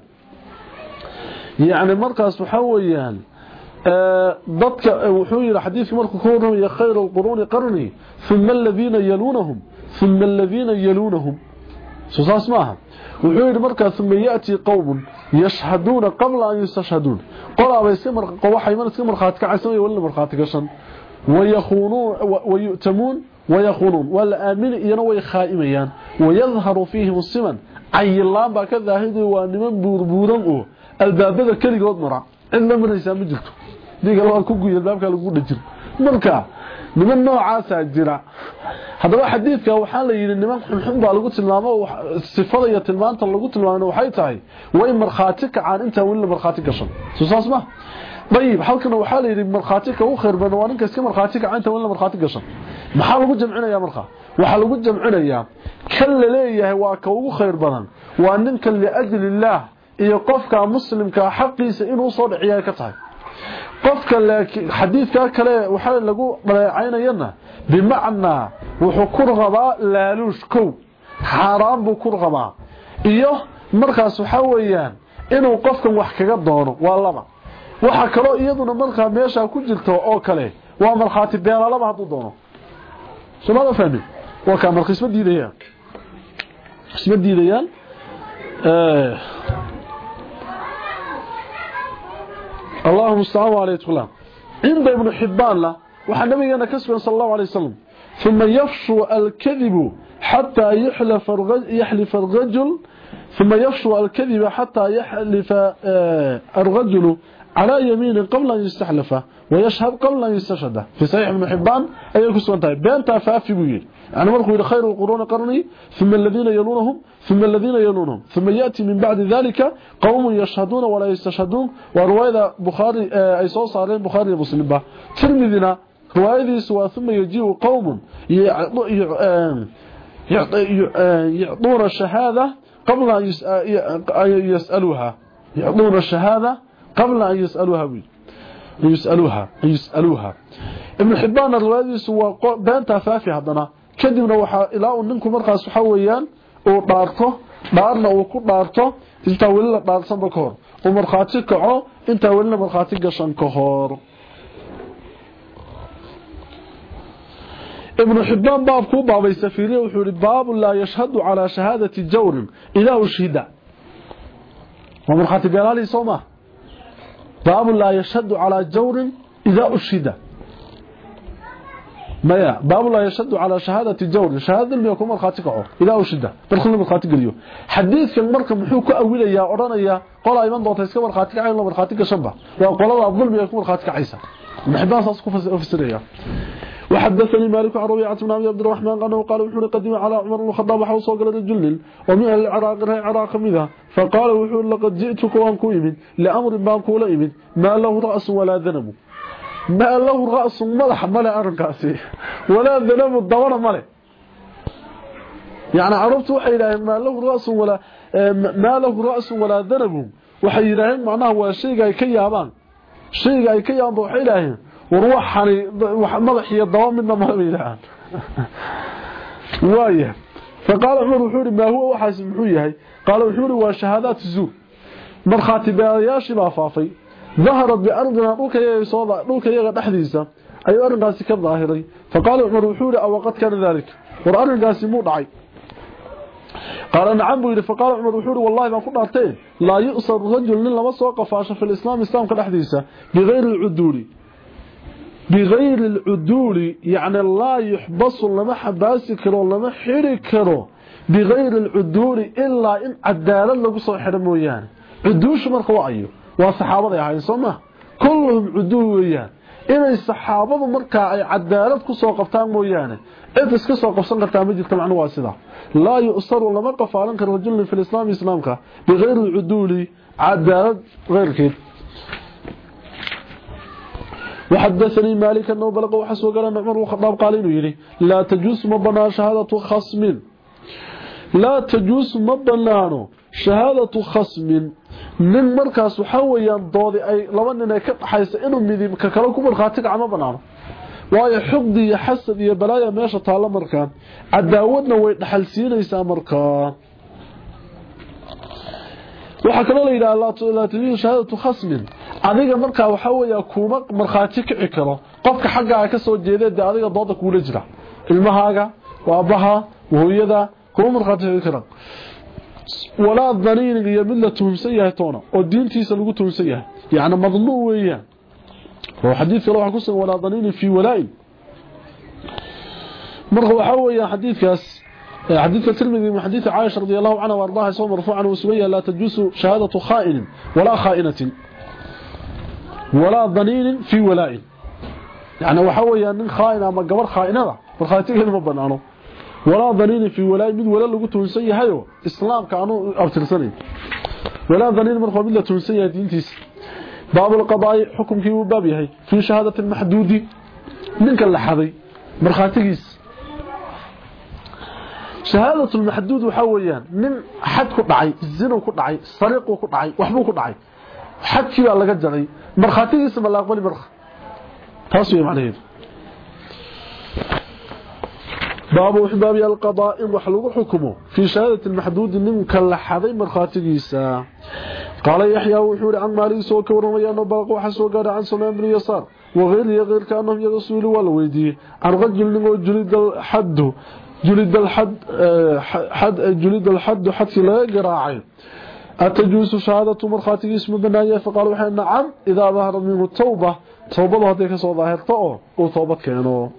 S1: يعني مركز وحويان ضدك وحوي الحديث مركز كورهم يا خير القرون قرني ثم الذين يلونهم ثم الذين يلونهم سوصاص معها وحوي المركز ثم يأتي قوم يشهدون قبل أن يستشهدون قال أبا يسمر قواحي من يسمر خاتك عسوي ولا مرخاتك أشان ويخونون ويؤتمون ويخونون والآمن ينوي خائميان ويظهر فيهم السمن أي الله بكذا هدوا نمن بوربورا albaabada kaligood mara inna maraysa ma jirto diga loo ku guyo albaabka lagu dhajir marka niman noocaas jira hadaba xadiidka waxa la yiri niman xunxun baa lagu tilmaamo sifada iyo tilmaanta lagu tilmaamo waxay tahay way marxaati ka aan inta wala marxaati gashan suusaas ma طيب halkan waxa la yiri marxaati ka u khayr badan waa ninka iska marxaati ka inta wala marxaati gashan maxaa lagu jamcinaya marxa waxa lagu jamcinaya kan la leeyahay waa ka ugu khayr badan waa ninka li ajli allah iyo qofka muslimka xaqiisa inuu soo dhiciyaa ka tahay. Qofka laakiin xadiidka kale waxa lagu dhaleecaynayna bimacna wuxuu ku rabaa laaluush kow xaraam buu ku rabaa. Iyo markaas waxa weeyaan inuu qofkan wax kaga doono waa laba. Waxa kale iyaduna markaa meesha ku jirto oo kale waa marxaati beelalaba haduu doono. Sumada fahmi waa ka marxisma diidayaan. Isma diidayaan اللهم استعان عليه تقول عند ابن حبان له وحا نبينا كسبا صلى الله عليه وسلم ثم يفشو الكذب حتى يحلف يحلف الرجل ثم يفشو الكذب حتى يحلف الرجل على يمين قبل أن يستحلفه ويشهد قبل أن يستشهده في صحيح ابن حبان أي تاي بينتا فافي بويل يعني مركو إلى خير القرون قرني ثم الذين يلونهم ثم الذين يلونهم. ثم يأتي من بعد ذلك قوم يشهدون ولا يستشهدون. ورواية بخاري أي صوص عليه بخاري مسلم به ترمذنا رواية سوى ثم يجيء قوم يعطون الشهادة قبل أن يسألوها. يعطون الشهادة قبل أن يسألوها. بي. يسألوها يسألوها. ابن حبان الروايديس هو بينتا فافي هدنا kadibna waxa ilaa uu ninku markaas waxa weeyaan uu dhaarto dhaarna uu ku dhaarto inta wali la dhaarsanba ka hor. Uu markhaati kaco inta wali la markhaati gashan ka hor. ابن حبان باب كو بابي سفيريه وحو باب لا يشهد على شهادة جور إذا أشهد ومن خاتب يلالي صومه باب لا يشهد على جور إذا أشهد مايا باب الله يشد على شهادة الجور شهادة لم يكن عور كعو أو شدة تدخل مرخاتي اليوم. حديث كان مرخ حوك أولا يا أرانا يا قال أيمن ضغطيس كمرخاتي عين الله مرخاتي كشبة وقال الظلم يكون مرخاتي كعيسى محباس أسكو في السرية وحدثني مالك عن ربيعة بن عبد الرحمن قال وقال وحول قدم على عمر بن الخضاب حوصو قرد الجلل ومن أهل العراق رهي عراق مذا فقال وحول لقد جئتك وأنكو إمد لأمر بانكو لا إمد ما له رأس ولا ذنب. maa lahu ra-sun madax male arrinkaasi. Walaa danabu dabana male. Yani carabtu waxay yidhaaheen maa lahu rasun walaa eh, maa lahu ra-sun walaa danabun waxay yidhaaheen macnaha waa shayga ay ka yaabaan. Shayga ay ka yaabaan ba waxay yidhaaheen war waxani madax iyo daba midna male bay yidhaahaan waaya faqaala cumar wuxuu yihi maa huwa? Waxaasi muxuu yahay. Qaala wuxuu yihi waa shahaadaat zuur. Markhaati beelayaashii baa faafay. ظهرت بأرضنا دولك يصوض دولك يغى تحديثا أي أرن قاسي كان ظاهري؟ فقال عمر وحولة أو قد كان ذلك. قرآن قاسي مودعي قال نعم بيري فقال عمر وحولة والله ما قلنا أرتين لا يؤصر رجل لله ما سوقفاش في الإسلام إسلام قد أحديثا بغير العدولي بغير العدول يعني لا يحبص لما حباسكر ولما حركر بغير العدول إلا إن عدالة لقصة حرمه يعني عدوش مرقوا أيه وصحابة يحاين صمع كلهم عدول ويان إنه الصحابة مركا أي عدالة كسو قفتان موياني إذا كسو قفتان قفتان مجد كمان واسدا لا يؤثر لما قفالن كرجل في الإسلام إسلامك بغير العدول عدالة غير كده وحدثني مالك أنه بلغ وحسو قال أن عمر وخطاب قال إنه لا تجوز مبنى شهادة خصم. لا تجوز مبنى شهادة خصم. من مركز وحويا ضوضي أي لو أننا كبحيس إنه مذيب ككلوكم الخاتق عما بنانا waayo xugdi iyo xasad iyo balaaya meesha taalo markaan cadaawadna way dhaxal siinaysaa markaa waxaa kaloo la yidhaha laa tajuuzu shahaadatu khasmin adiga markaa waxaa weeya kuuma markhaati kici karo qofka xaggaaga ka soo jeeda dee adiga dooda kuula jira ilmahaaga waabaha hooyada kuma markhaati kici kara walaa daniinin iyo mid la tuhumsan yahay toona oo diintiisa lagu tuhumsan yahay yacni madluum weeyaan oo xadiid kale waxaa kusugan walaa daniinin fii walaain marka waxaa weeyaan xadiidkaas حديث الترمذي من حديث عائشة رضي الله عنها وارضاها سوى مرفوعا وسويا لا تجوز شهادة خائن ولا خائنة ولا ضنين في ولاء يعني وحويا من خائن أما قبر خائنة walaa daliil fi walaa mid wala lagu toonsan yahayo islaamka aanu abtirsanay walaa daliil marka mid la toonsan yahay diintiisa. Baabul qadaa hukumkii uu baab yahay fi shahadati maxduudi ninka la xaday marxaatigiis shahadatu maxduud waxa weeyaan nin xad ku dhacay zino ku dhacay sariiq ku dhacay waxbu ku dhacay. Xadkii baa laga jaray marxaatigiisa ma la aqbali marxa taas weey macnaheedu baabu wixbaabi alqadaa in wax lagu xukumo. Fii shahaadati maxduudi ninka la xaday markhaatigiisa. Qaala yaxyaa wuxuu ihi can maaligiisoo ka warramayaano balaq waxa soo gaadha can samaan bni yasaar. Wagayrihi keyrka anahum yaga suuli waa la weydiiyey. Can rajul ningoo julidalxaddu julidalxaddu eh, eh, xadkii laga garaacay. Atajuusu shahaadatu markhaatigiisu ma banaaya faqaal waxay nacam idaa dahara minhu towba towbadu hadday ka soo daahirto oo uu toobad keeno.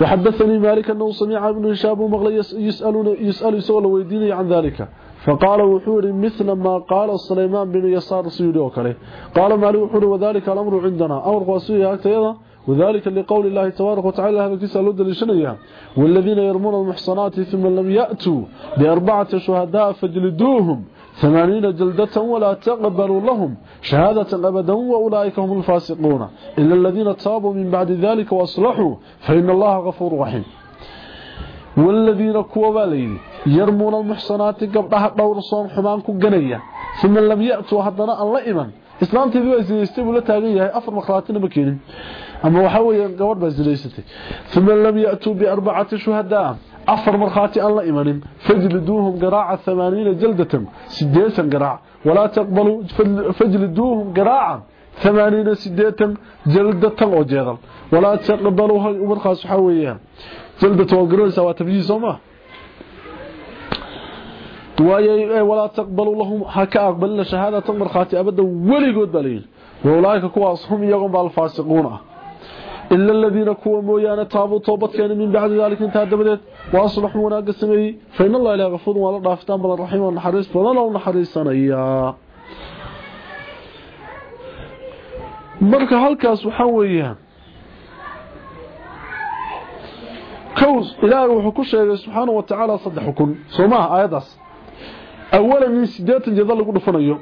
S1: وحدثني مالك أنه سمع ابن هشام ومغلى يسألون يسأل يسأل ويديني عن ذلك. فقال وحوري مثل ما قال سليمان بن يسار سيدي وكله. قال مالك وحوري وذلك الأمر عندنا. أمر قاسوية أكتئذا وذلك لقول الله تبارك وتعالى هذا كيس ألود لشنيا والذين يرمون المحصنات ثم لم يأتوا بأربعة شهداء فجلدوهم. ثمانين جلدة ولا تقبلوا لهم شهادة أبدا وأولئك هم الفاسقون. إلا الذين تابوا من بعد ذلك وأصلحوا فإن الله غفور رحيم. والذين كوا باليدي يرمون المحصنات قبضها دور صون حمان ganaya ثم لم يأتوا hadana alla iman islaamteedu way siistay buu la taagan yahay afar markhaatina ma keenin ama waxa weeyaan gabadh baa zilaysatay ثم لم يأتوا بأربعة شهداء. afar markhaati aan la imanin fajliduuhum garaaca hamaaniina jaldatan sideetan garaac. Walaa taqbaluu fajliduuhum garaaca hamaaniina sideetan jaldatan oo jeedan walaa taqbaluu markaas waxaa weeyaan. Jaldatan waad garanaysaa waa tabyihi soo maa walaa taqbaluu lahum ha ka aqbalina shahaadatan markhaati abadda weligood baa layidhi waulaaika kuwaas hum iyagon baa alfaasiquun ah ila aladiina kuwa mooyaane taabuu toobad keenay min bacdi daalika intaa dabadeed wa aslaxuu wanaagga sameeyey fa in allah ilah kafuurun waa la dhaafitaan badan raxiim oo naxariis badan oo naxariisanaya marka halkaas waxaa weeyaan kows ilaahay wuxuu ku sheegay subxaanahu wa tacaala saddex xukun soo maaha aayaddaas awalan in sideetan jeeda lagu dhufanayo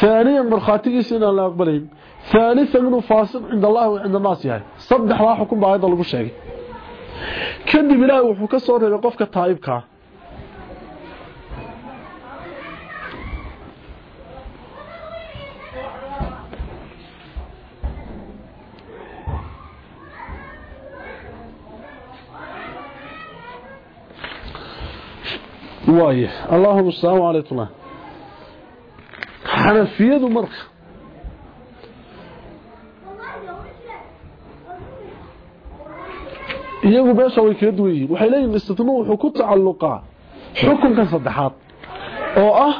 S1: haaniyan markhaatigiisa inaan la aqbalayn ثالثا inuu faasiq cinda allahi wa cinda annaas yahay saddexdaa xukun baa aayadda lagu sheegay kadib ilaahay wuxuu ka soo reebay qofka taa'ibkaa waaye allahuma asalaamu calaytullah xanafiyadu marka iyagu meesha way kala duwan yihiin. Waxay leeyihiin istitnuu wuxuu ku tacalluqaa xukunkan saddexaad oo ah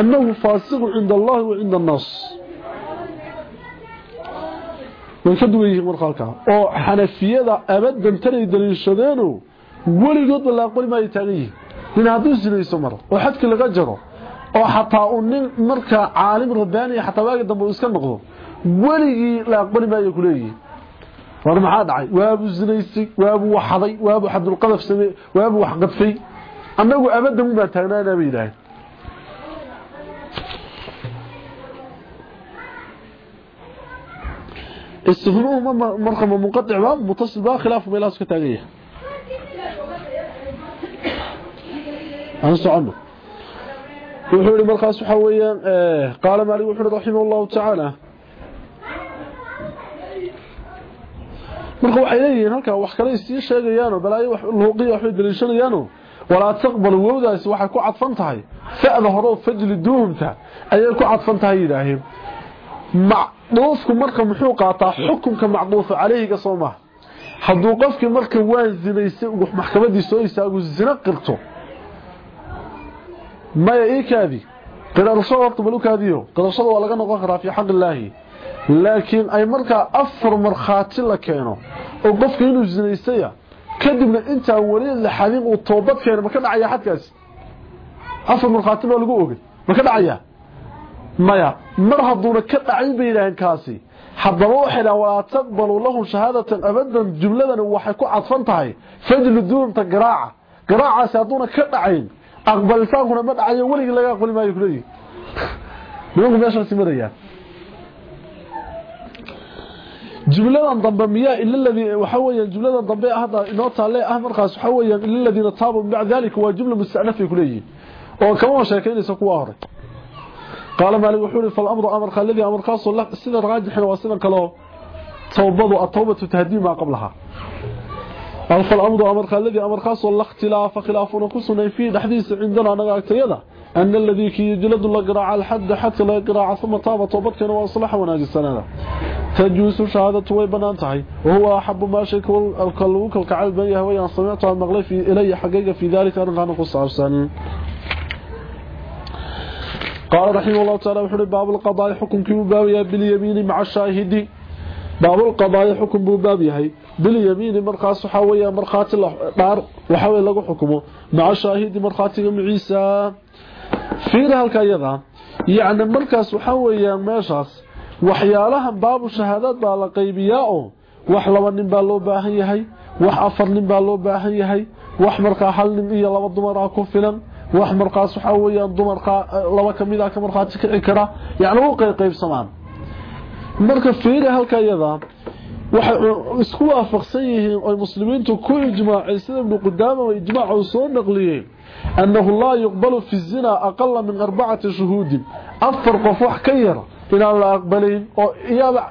S1: annahu faasiqu cinda allahi wa cinda annaas. Way ka duwan yihiin marka oo xanafiyada abadan tanay daliishadeeno weligoodba la aqbali maayo taagan yihiin. Nin hadduu sinayso mar oo xadki laga jaro oo xataa uu nin markaa caalim rabbaaniya xataa waagi dambe iska noqdo weligii la aqbali maayo ku war maxaa dhacay waabuu sinaysay waabuu waxaday waabuu xadulqadaf samey waabuu wax qadfay annagu abadan unbaa taagnaanaa bay yidhaaheen istifnuhu marka ma munqatic ba mutasil ba khilaafu meelahaas ka taagan yahay aan socono wuxuu yidhi markaas waxaa weeyaan qaala maalik marka waxay leeyihiin halkaa wax kale sii sheegayaanoo balaayo luuqiya waxbay daliishanayaanoo walaa taqbal wowdaasi waxay ku cadfan tahay. Fa'da hore fajli duumta ayay ku cadfan tahay yidhaaheen macduufku marka muxuu qaataa xukunka macduufa caleyhiga soo maha hadduu qofkii marka waan zinaysay maxkamadii soo istaagu zina qirto maya ii kaadi. Qirashada horta bal u kaadiyo? Qirashada waa laga noqon karaa fi xaq illaahi laakiin ay markaa afar markhaati la keeno oo qofka inuu zinaystaya kadibna intaan weli la xadin uu toobad keeno ma ka dhacaya xadkaasi afar markhaati baa lagu ogay ma ka dhacaya? Maya mar hadduuna ka dhacayn bay yidhaaheen kaasi. Haddaba waxay dhahan walaa taqbalu lahum shahaadatan abadan jumladani waxay ku cadfan tahay. Fajli duumta garaaca. Garaacaasi hadduuna ka dhacayn aqbalitaankuna ma dhacayo weligii laga aqbali maayo kuleeyihi nimanku meeshaasi marayaan jumladan dambe miyaa ila ladii waxa weeyaan jumladan dambe hadda inoo taale ah markaas waxa weeyaan ila ladina taabu min bacd dalika waa jumla musta'nafa kuleeyihiin oo kama sheekeynaysa kuwa hore qaala maalik wuxuu yidhi falamru amarka alladii amarkaasoo sida raajixina waa sidan kaleo towbadu atowbatu tahdiim maa qablaha فالأمر أمر الذي أمر خاص والله اختلاف خلافنا كسنا فيه حديث عندنا نغاكتيدا أن الذي كي يجلد الله على الحد حتى لا يقرع ثم طاب توبتك وأصلح وناجي السنة تجوز شهادة ويبنانتهي وهو أحب ما شك الكلوك الكعال بيه ويان سمعتها المغلي في إلي حقيقة في ذلك. أرغى نقص عبسان قال رحمه الله تعالى وحر باب القضاء حكم كيو بابيا باليمين مع الشاهد. باب القضاء حكم بابيا باليمين مرخاص حويا مرخات دار وحوي لغو حكمه. مع الشاهد مرخاتي عيسى. في ذلك أيضا. يعني مركز وحويا ماشاس waxyaalahan baabu shahaadad baa la qaybiyaa oo wax laba nin baa loo baahan yahay wax afar nin baa loo baahan yahay wax markaa hal nin iyo laba dumar ah ku filan wax markaas waxa weeyaan dumarka laba kamid ah ka markaati kici kara yacni u qayb qaybsamaan marka fiiri halka iyada waxay isku waafaqsan yihiin oo muslimiintu ku ijmaacay sida ibn qudama oo ijmaac uu soo naqliyay annahu la yuqbalu fi zina aqalla min arbacati shuhuud afar qof wax ka yar إلا الله أقبلين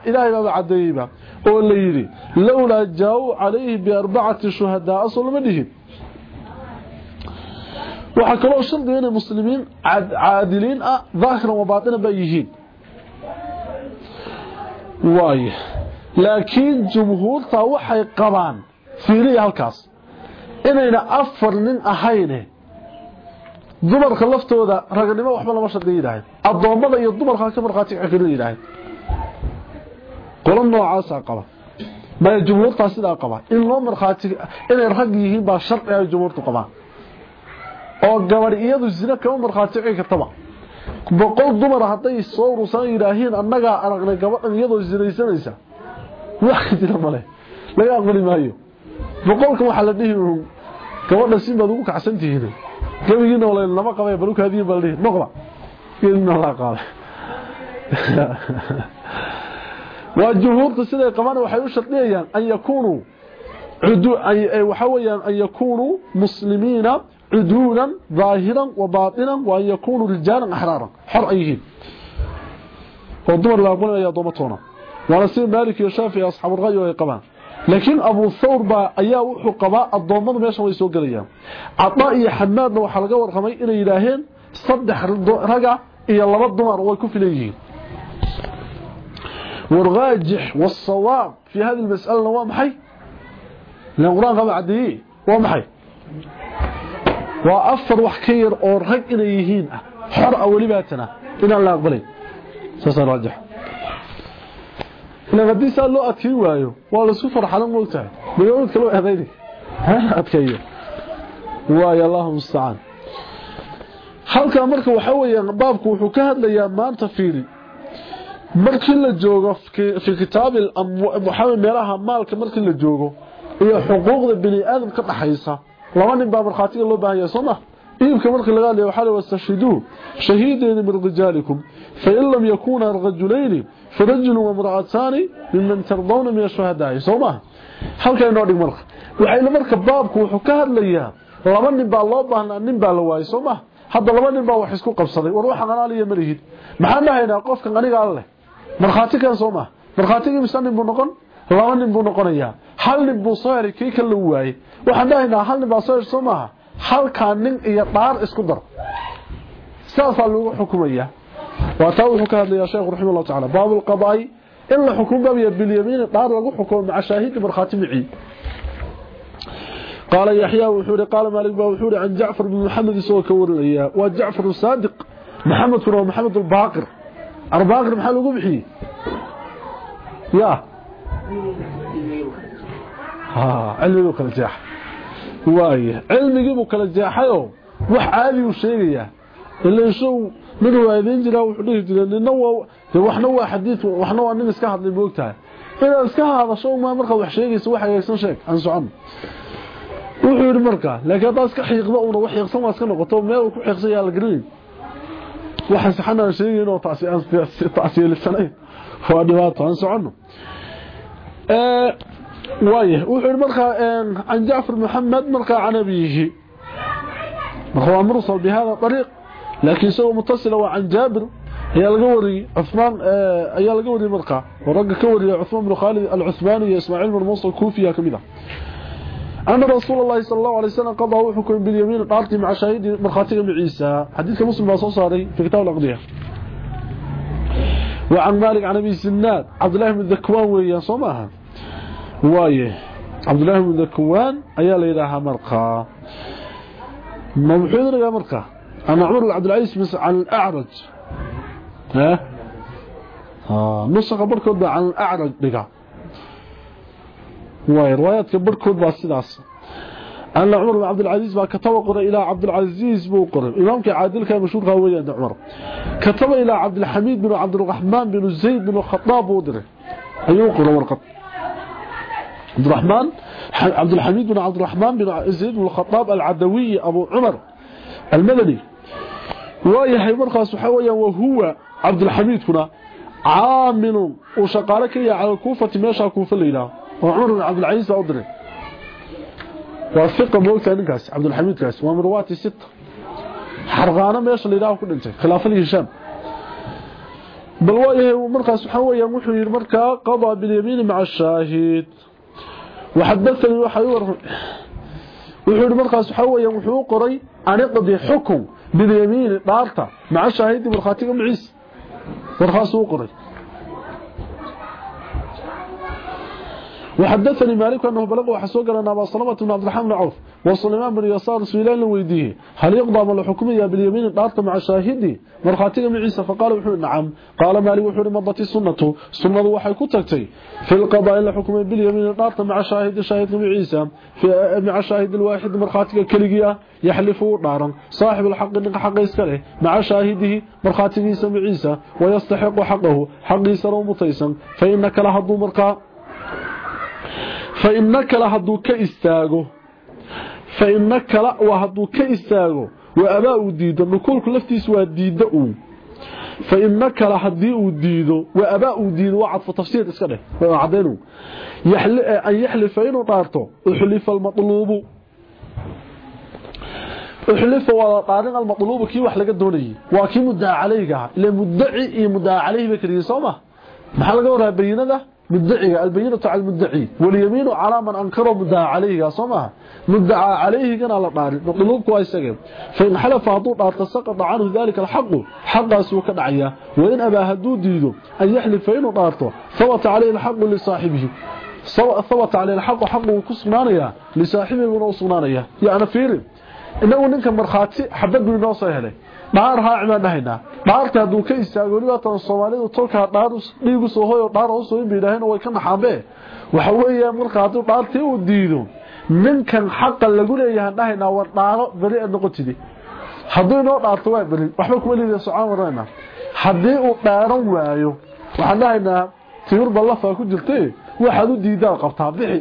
S1: إلهي بابا عديبا. هو اللي يري. لولا جاءوا عليه بأربعة شهداء أصل منهم وحكروا شرقين المسلمين عادلين آه، ظاهرا وباطنا بأيهين وايه لكن جمهور طاوحي قبان. في ليه الكاس إنا أفر من أحينه dumarka laftooda raganimo waxba lama shardiga yidhaaheen addoommada iyo dumarka ka markhaati yidhaaheen qolo noocaasaa qaba. Maya jumhuurtaa sidaa qaba. In loo markhaati inay rag yihiin baa sharci ay jumhuurtu qabaan. Oo gabadh iyadu zina kama markhaati cici kartaba. Boqol dumar hadday soo urursan yidhaahiin annagaa aragnay gabadhan iyadoo zinaysanaysa. Wax jira male laga aqbali maayo. Boqolkan waxaa la dhihi gabadha si baad ugu kacsan كبيين ولا لما قبا بروك هذه بلدي نقلا كبيين ولا قال والجمهور تسيد القمان وحيو شطنيان أن يكونوا أي وحويا أن يكونوا مسلمين عدولا ظاهرا وباطنا وأن يكونوا رجالا أحرارا حر أيهين والضمر لا أقول أن يضمتونا ونسيب مالك يشافي أصحاب الغي وإقبان مالك يشافي أصحاب الغي ويقبان لكن أبو الثور با أيا وحو قباء الضمر ميشا ويسوق ليا عطائي حمادنا وحلقة ورقمي إلى إلهين صدح رقع إيا الله الضمر ويكف إليهين والراجح والصواب في هذه المسألة هو محي؟ لأن قرآن قبع عديه هو محي. waa afar wax ka yar oo rag inay yihiin ah xor ah welibaatana inaan la aqbalay saasa raajix ila hadii saa loo adkay waayo waa la isku farxalan moogtahay magaalada kale eedayni ha adkayo waay allahu musta'an halka marka waxa weeyaan baabku wuxuu ka hadlayaa maanta fiiri markii la joogo fi kitaab al meelaha maalka markii la joogo iyo xuquuqda bini aadam ka dhaxaysa laba nin baa markhaatiga loo baahan yahay sooma iibka markii laga hadlayo waxaa wastashhiduu shahiidayni min rijaalikum fain lam yakuuna rajulayni farajulu wamra'ataani miman tardawna min ashuhadaai sooma halkaa inoo dhig marka waxayna marka baabku wuxuu ka hadlayaa laba nin baa loo baahnaa nin baa la waayay sooma hadda laba nin baa wax isku qabsaday war waxaan anaaliya malihid maxaan dhahaynaa qofkan aniga alle markhaati kan sooma markhaatigii mise nin buu noqon laba nin buu noqonayaa hal nin buu soo helay kii kan la waayey waxaan dhahaynaa hal nin baa soo heshay soo maaha halkaa nin iyo dhaar isku dar sidaasaa lagu xukumayaa وتاوحو كهذا يا شيخ رحمه الله تعالى. باب القضاء. إن الحكومة باليمين طار لغو حكومة مع شاهد برخاتمعي قال يحيى وحوري قال مالك باب وحوري عن جعفر بن محمد سوى كور الهياء وجعفر الصادق محمد كورو محمد الباقر. الباقر محلو قبحي يا. علمي وكل الجاح هو إيه علمي وكل الجاح وحالي وشيري اللي يشو mid waadeyn jiraa wuxuu dhihi jiray nina waxna waa xadiid waxna waa nin iska hadlay moogtahay inaad iska hadasho maa markaad wax sheegaysa wax hagaagsan sheeg aan socon. Wuxuu yidhi markaa laakiin haddaad iska xiiqdo uuna wax xiiqsan waa iska noqoto meel ku xiiqsan yaa la garanayn waxa saxan aan sheegayn oo tacsiyeelisanayn waa dhibaato aan socono waaye wuxuu yidhi markaa can jacfar maxamed markaa canabiyihi marka waa mursal bihada ariiq هو لكن سوى متصل عن جابر. هي القوري عثمان هي القوري مركا ورقا كوري عثمان بن خالد العثماني إسماعيل بن موصل كوفيا كمذا أن رسول الله صلى الله عليه وسلم قضى وحكم باليمين قارتي مع شهيد مرخاتي من عيسى. حديث مسلم باصوصاري في كتاب الأقضية. وعن مالك عن أبي سناد عبد الله بن ذكوان ويا صماها waaye cabdullaahi bn dakwaan ayaa آه، أنا عمر بن عبد العزيز بس عن الأعرج. ها؟ نص خبرك عن الأعرج دقا واي روايات كبرك بس داس. أن عمر عبد العزيز ما كتب قرى إلى عبد العزيز بو قرى إمامك عادل كان مشهور قوي عند عمر. كتب إلى عبد الحميد بن عبد الرحمن بن زيد بن الخطاب ودره أيوه قرى ورقة. عبد الرحمن عبد الحميد بن عبد الرحمن بن زيد بن الخطاب العدوي أبو عمر المدني. ويحي مرقص حويا وهو عبد الحميد كنا عامل وشقالك يا على الكوفة ماشى كوفة الليلة. وعمر عبد العزيز أدري. وفق مولك نقاس عبد الحميد كاس ومروات ست. حرغانا ماشى ليلة وكل انت. خلافة الهشام. بل ويحي مرقص حويا محوي المركة قضى باليمين مع الشاهد. وحدثني وحيور. وحيور مرقص حويا محوي قري. أن يقضي حكم. Dhaarta maca shaahidi markhaatiga maciisa warkaasuu u qoray وحدثني مالك أنه بلغ وحسوق لنا أبا سلمة بن عبد الرحمن عوف وسليمان بن يسار سويلان ويديه هل يقضى من الحكومية باليمين الضغط مع شاهدي مرخاتك من عيسى فقال وحول نعم. قال مالك وحول مضتي سنته سنة وحي كتكتي في القضاء الحكومية باليمين الضغط مع شاهد شاهد من عيسى. في مع شاهد الواحد مرخاتك كليقيا يحلف نارا. صاحب الحق إنك حق يسكره مع شاهده مرخاتك عيسى من عيسى. ويستحق حقه. حق يسر ومتيسا فإنك لهضو مرخاتك فإنك لهدو fa innaka la waa hadduu ka istaago waa abaa uu diido nukuulku laftiis waa diidda uu fa innaka la haddii uu diido waa abaa uu diido waa cadfo tafsiir iska dheh cadaynu an yaxlifa inuu dhaarto uxlifa almaluubu uxlifa waa la dhaarin almaluubu مدعي البينة على المدعي. واليمين على من أنكره مدعى عليه صمها مدعى عليه كان على طارق مطلوب كويس فإن حلف هدو تسقط عنه ذلك الحق. حق سوك دعيا وإن أبا هدو ديدو أن يحلف فإنه طارته. ثبت عليه الحق لصاحبه. ثبت عليه الحق حقه كسنانيا لصاحبه من وصنانيا يعني فيري. إنه ننك مرخاتي حبد من نوصي dhaar raaci baan dhahaynaa dhaarta hadduu ka istaago libaatan soomaalidu tolkaa dhaar dhiigu soo hoyo dhaar u soo inbay idhaaheen way ka naxaanbee waxa weeyaan marka hadduu dhaartii uu diido ninkan xaqa lagu leeyahan dhahaynaa war dhaaro beri aad noqotidi hadduu inoo dhaarto waa beri. Waxba kuma liida socaan warnayna haddii uu dhaaran waayo waxaan dhahaynaa timirba lafaa ku jirtay waxaad u diidaa qabtaa bixi.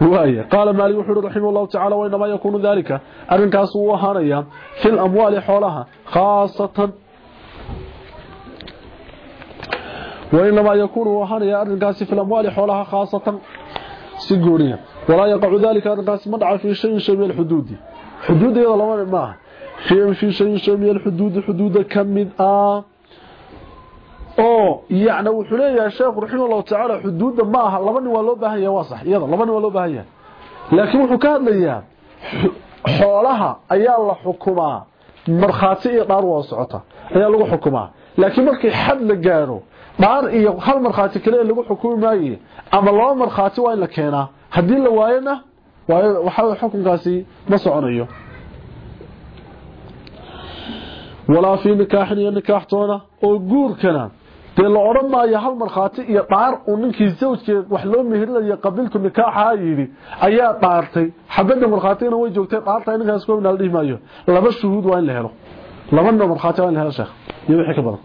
S1: وايه قال مالك وحده رحمه الله تعالى وإنما يكون ذلك أرنكاس وهانيا في الأموال حولها خاصة. وإنما يكون وهانيا أرنكاس في الأموال حولها خاصة سيقوليا ولا يقع ذلك أرنكاس مدعى في شيء شبيه الحدود. حدود يظلمان ما في شيء شبيه الحدود حدود كم آه. Oo yaacna wuxuu leeyahay sheekhu raximahullahu tacaala xuduudda ma aha laba nin waa loo baahan yahay waa sax iyada laba nin waa loo baahan yahay. Laakiin wuxuu ka hadlayaa xoolaha ayaa la xukumaa markhaati iyo dhaar waa socota ayaa lagu xukumaa. Laakiin markii xad la gaaro dhaar iyo hal markhaati kale lagu xukumi ama laba markhaati waa in la keenaa haddii la waayona waxa xukunkaasi ma soconayo. Walaa fii nikaaxin iyo nikaaxtoona oo guurkana uu ninkii zawjkeed wax loo meherinayo qabiilku nikaaxaa yidhi ayaa dhaartay xabadda markhaatigana way joogtay dhaarta ninkaas koobina la dhihi maayo laba shuhuud waa in la helo labana markhaati waa in la helo sheekh iyo wixii ka badan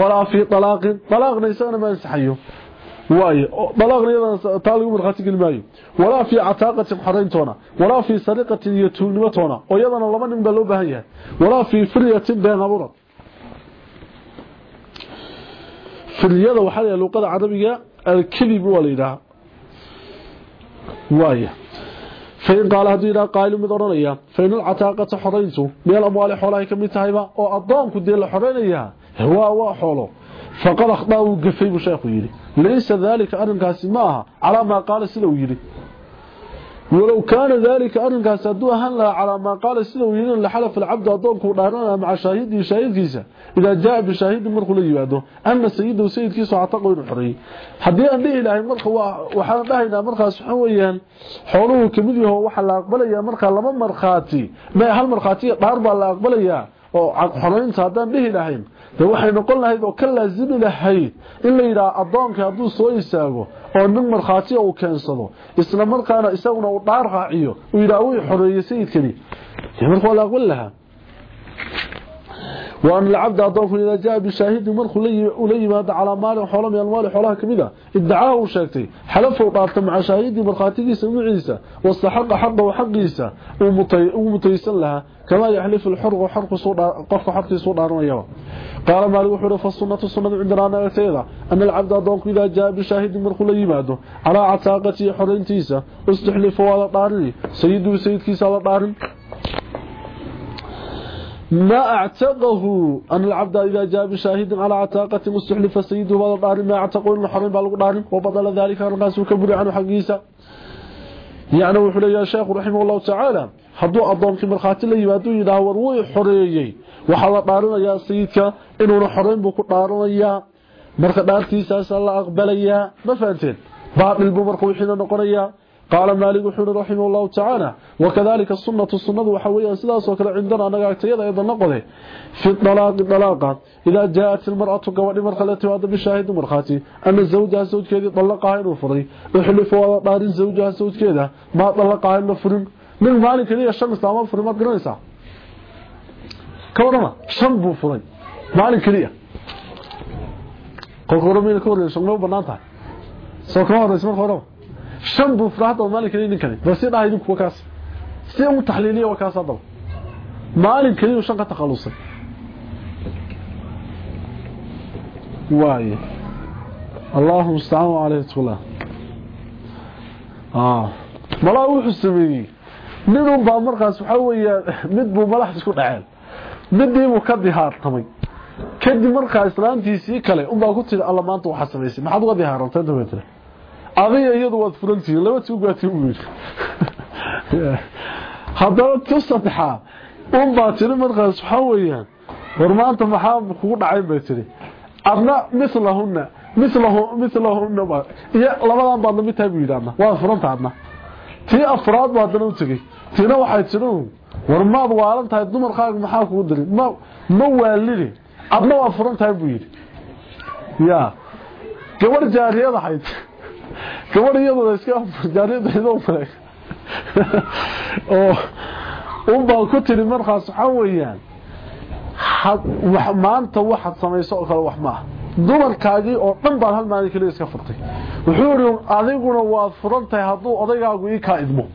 S1: walaa fii talaaqin talaaqna isagana ma ansaxayo waayo talaaqna iyadana taa lagu markhaati geli maayo walaa fii cataaqatin xorayntoona walaa fii sariqatin iyo tuugnimotoona oo iyadana laba nin baa loo baahan yahay walaa fii firyatin been abuurad firyada waxaa la luqada carabiga alkadib waa la yidhaha. Waaya fain qaala hadduu yidhaha qaa'ilu mid odhanaya fain alcataaqata xorayntu meel amwaali xoolahay ka mid tahayba oo addoonku dee la xoraynayaa waa waa xoolo. Faqad akhdaa uu gafay buu sheekhu yidhi. Laysa daalika arrinkaasi ma aha calaa maa qaala sida uu yidhi ولو كان ذلك أرنك سدوا هلا على ما قال السنو ينين لحلف العبد أدوك ودارانا مع شاهده شاهد كيسا. إذا جاء بشاهد مرخ لي بعده أما السيد وسيد كيسا عطاقه حري. حديئا ليه إله مرخ وحالله إلى مرخ سحويا. حولوه كمديه وحال أقبل يا مرخ لما مرخاتي. ما هل مرخاتي؟ هالمرخاتي لا لأقبل يا. وحالوين سادان به إلهين dee waxay noqon lahayd oo ka laasimi lahayd in la yidhaha addoonkii hadduu soo istaago oo nin markhaatiya uu keensado isla markaana isaguna uu dhaar raaciyo uu yidhaha wii xoreeyey sayidkani marka waa la aqbali lahaa وأن العبد أضاف إلى جاء بشاهد من خلي ولي ما على مال وحلم المال حرام كميده ادعاه وشكتي حلف وقالت مع شاهدي برخاتي سمع عيسى. واستحق حقه وحق عيسى. ومطي ومطيس لها. كما يحلف الحر وحرق صودا قف حقي صودا رميه قال مال وحر فالسنه السنة عندنا أنا سيده أن العبد أضاف اذا جاء بشاهد من خلي ما على عتاقتي حرنتيسه استحلف ولا طارني سيدو سيدكي سلا طارن ما اعتقه أن العبد إذا جاء بشاهد على عتاقة مستحلف سيده والدار ما اعتقل الحرم بالو دارن وبدل ذلك. الناس كبر عن حقيسا يعني وحل يا شيخ رحمه الله تعالى حضو اضون في مرخاتي لي بادو يدا وروي خريجي وحلا يا سيدك انو الحرم بو كدارنيا مرخ دارتي ساس الله اقبليا ما فهمت؟ باب البوبر خوينا نقريا قال مالك وحر رحمه الله تعالى وكذلك السنة السنة وحوية سلاسة وكذا عندنا أنا قلت يدا إذا نقضي. في الطلاق الطلاقة إذا جاءت المرأة قواني مرخة التي وعد بشاهد مرخاتي أن الزوجة الزوج كذي طلقها ينفري وحلف وطار الزوجة الزوج كذا ما طلقها ينفر من مالك لي الشمس لا منفر ما تقرنسا كورما شنبو فرين مالك لي. قل قرمين كورين شنبو بناتها سوكوارو اسمه قرمو shan buu furay hadda maalin kaliya ninkani bal si dhaha idinku wakaas si u taxliiliya wakaas haddaba maalin kaliya shan ka takhalusay. Waaye. Allahu mustacaan caleyhi tula malaa wuxuu sameeyey. Ninun baa markaas waxaa weeyaan mid buu madax isku dhaceen. Midiibuu ka dihaartamay. Kadib markaa islaantiisii kale unbaa ku tiri alla maanta waxaa samaysay maxaad uga dihaarantay dabeetna adiga iyadu waad furantihiin laba tuugaatii u yidhi. Haddana tu saddexaa unbaa tiri markaas waxaa weeyaan war maanta maxaa kugu dhacayn bay tiri adna milahuna milahuna iyo labadan baad la mid tahay buu yidhi adna waad furanta adna tii afraad baa haddana u tegey. Tiina waxay tiri war maad waalan tahay dumarkaaga maxaa kugu diri? Ma ma waalini adna waa furan tahay buu yidhi. Ya gabadh jaariyad ahayd gabadh iyaduna iska jaariyadaydo male oo unbaa ku tiri markaas waxaa weeyaan maanta waxaad samayso oo kale wax maaha dumarkaagii oo dhan baad hal maalin kaliya iska furtay. Wuxuu yidhi adiguna waad furan tahay hadduu odaygaagu ii kaa idmo.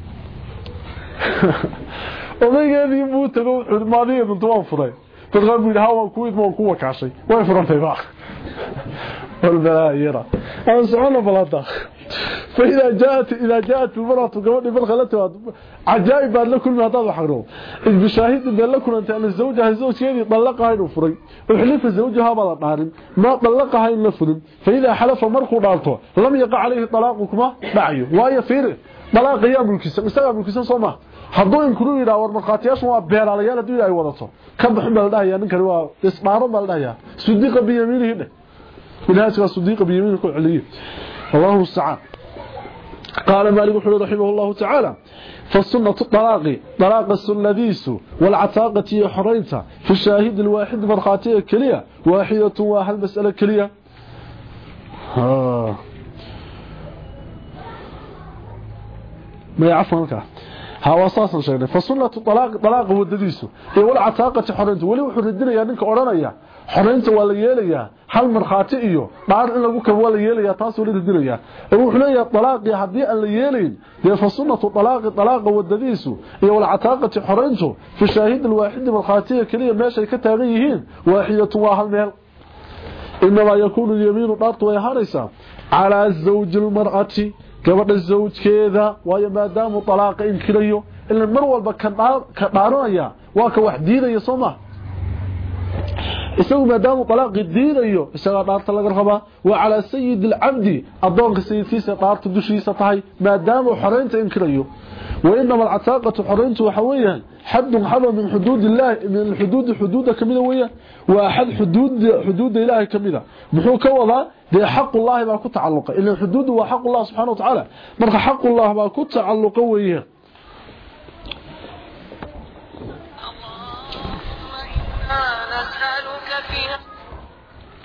S1: Odaygeedii buu tago wuxuu ma adiga waan furay. Dadkaan buu yidhi ha waan ku idmo waan ku wakaashay. Way furantay ba والبلايرة أنا سعونا بلاطة فإذا جاءت إذا جاءت المرأة قبل بالخلة عجائب بعد لكل ما هذا حقره إذ بشاهد بأن لكم أنت أن الزوجة الزوج يدي طلقها إنه فري. وحلف زوجها بلا طارم ما طلقها إلا فرم فإذا حلف مرخو دارته لم يقع عليه طلاقكما بعيه وهي فير طلاق يام الكسان استغى الكسان صوما hadduu inkuru yidhaa war markhaatiyaashan waa beeraalayaal hadduu ay wadato ka baxin baa la waa isdhaaran baa la dhahayaa sudiqa منهاج الصديق بيمينه عليه. الله المستعان قال مالك وحده رحمه الله تعالى فالسنة الطلاق طلاق السنة والعتاقة حرينتا. في الشاهد الواحد مرخاتية كلية. واحدة واحد مسألة كلية. آه. ما يعفو لك ها أساسا شيء فسنه الطلاق طلاق ودديسو والعتاقة حرينتا. ولي وحو ردinaya ninka oranaya xoreynta waa la yeelayaa hal markhaati iyo dhaar in lagu kabo waa la yeelayaa taas wali radinayaa ee wuxuu leeyahay talaaqi haddii aan la yeelayn dee fa sunnatu talaaqi talaaqa wadadiisu iyo wal cataaqati xoreyntu fi shaahid alwaahid markhaatiga kaliya meeshay ka taagan yihiin waaxidatu waa hal meel inama yakunu yamiinu dhaartu way ahaanaysaa calaa zawji lmar'ati gabadha zawjkeeda waayo maadaamu talaaqa inkirayo ila mar walba ka dhaaranaya waa ka wax diidaya soo maha isagu maadaama talaaqi diidayo isaga dhaarta laga rabaa wa ala sayyid al-abdi adoonka sayidkiisa dhaarta dushiisa tahay maadaama xoreynta inkirayo wa inama al-ataqatu xoreyntu waxa weeyaan حد حد من حدود الله من الحدود حدود كميده ويا واحد حدود حدود الله كميده محو كودا دي حق الله با ku tacalluqa ila xuduud waa xaq Allah subhanahu wa ta'ala marka xaq Allah ba ku tacalluqa weeyaan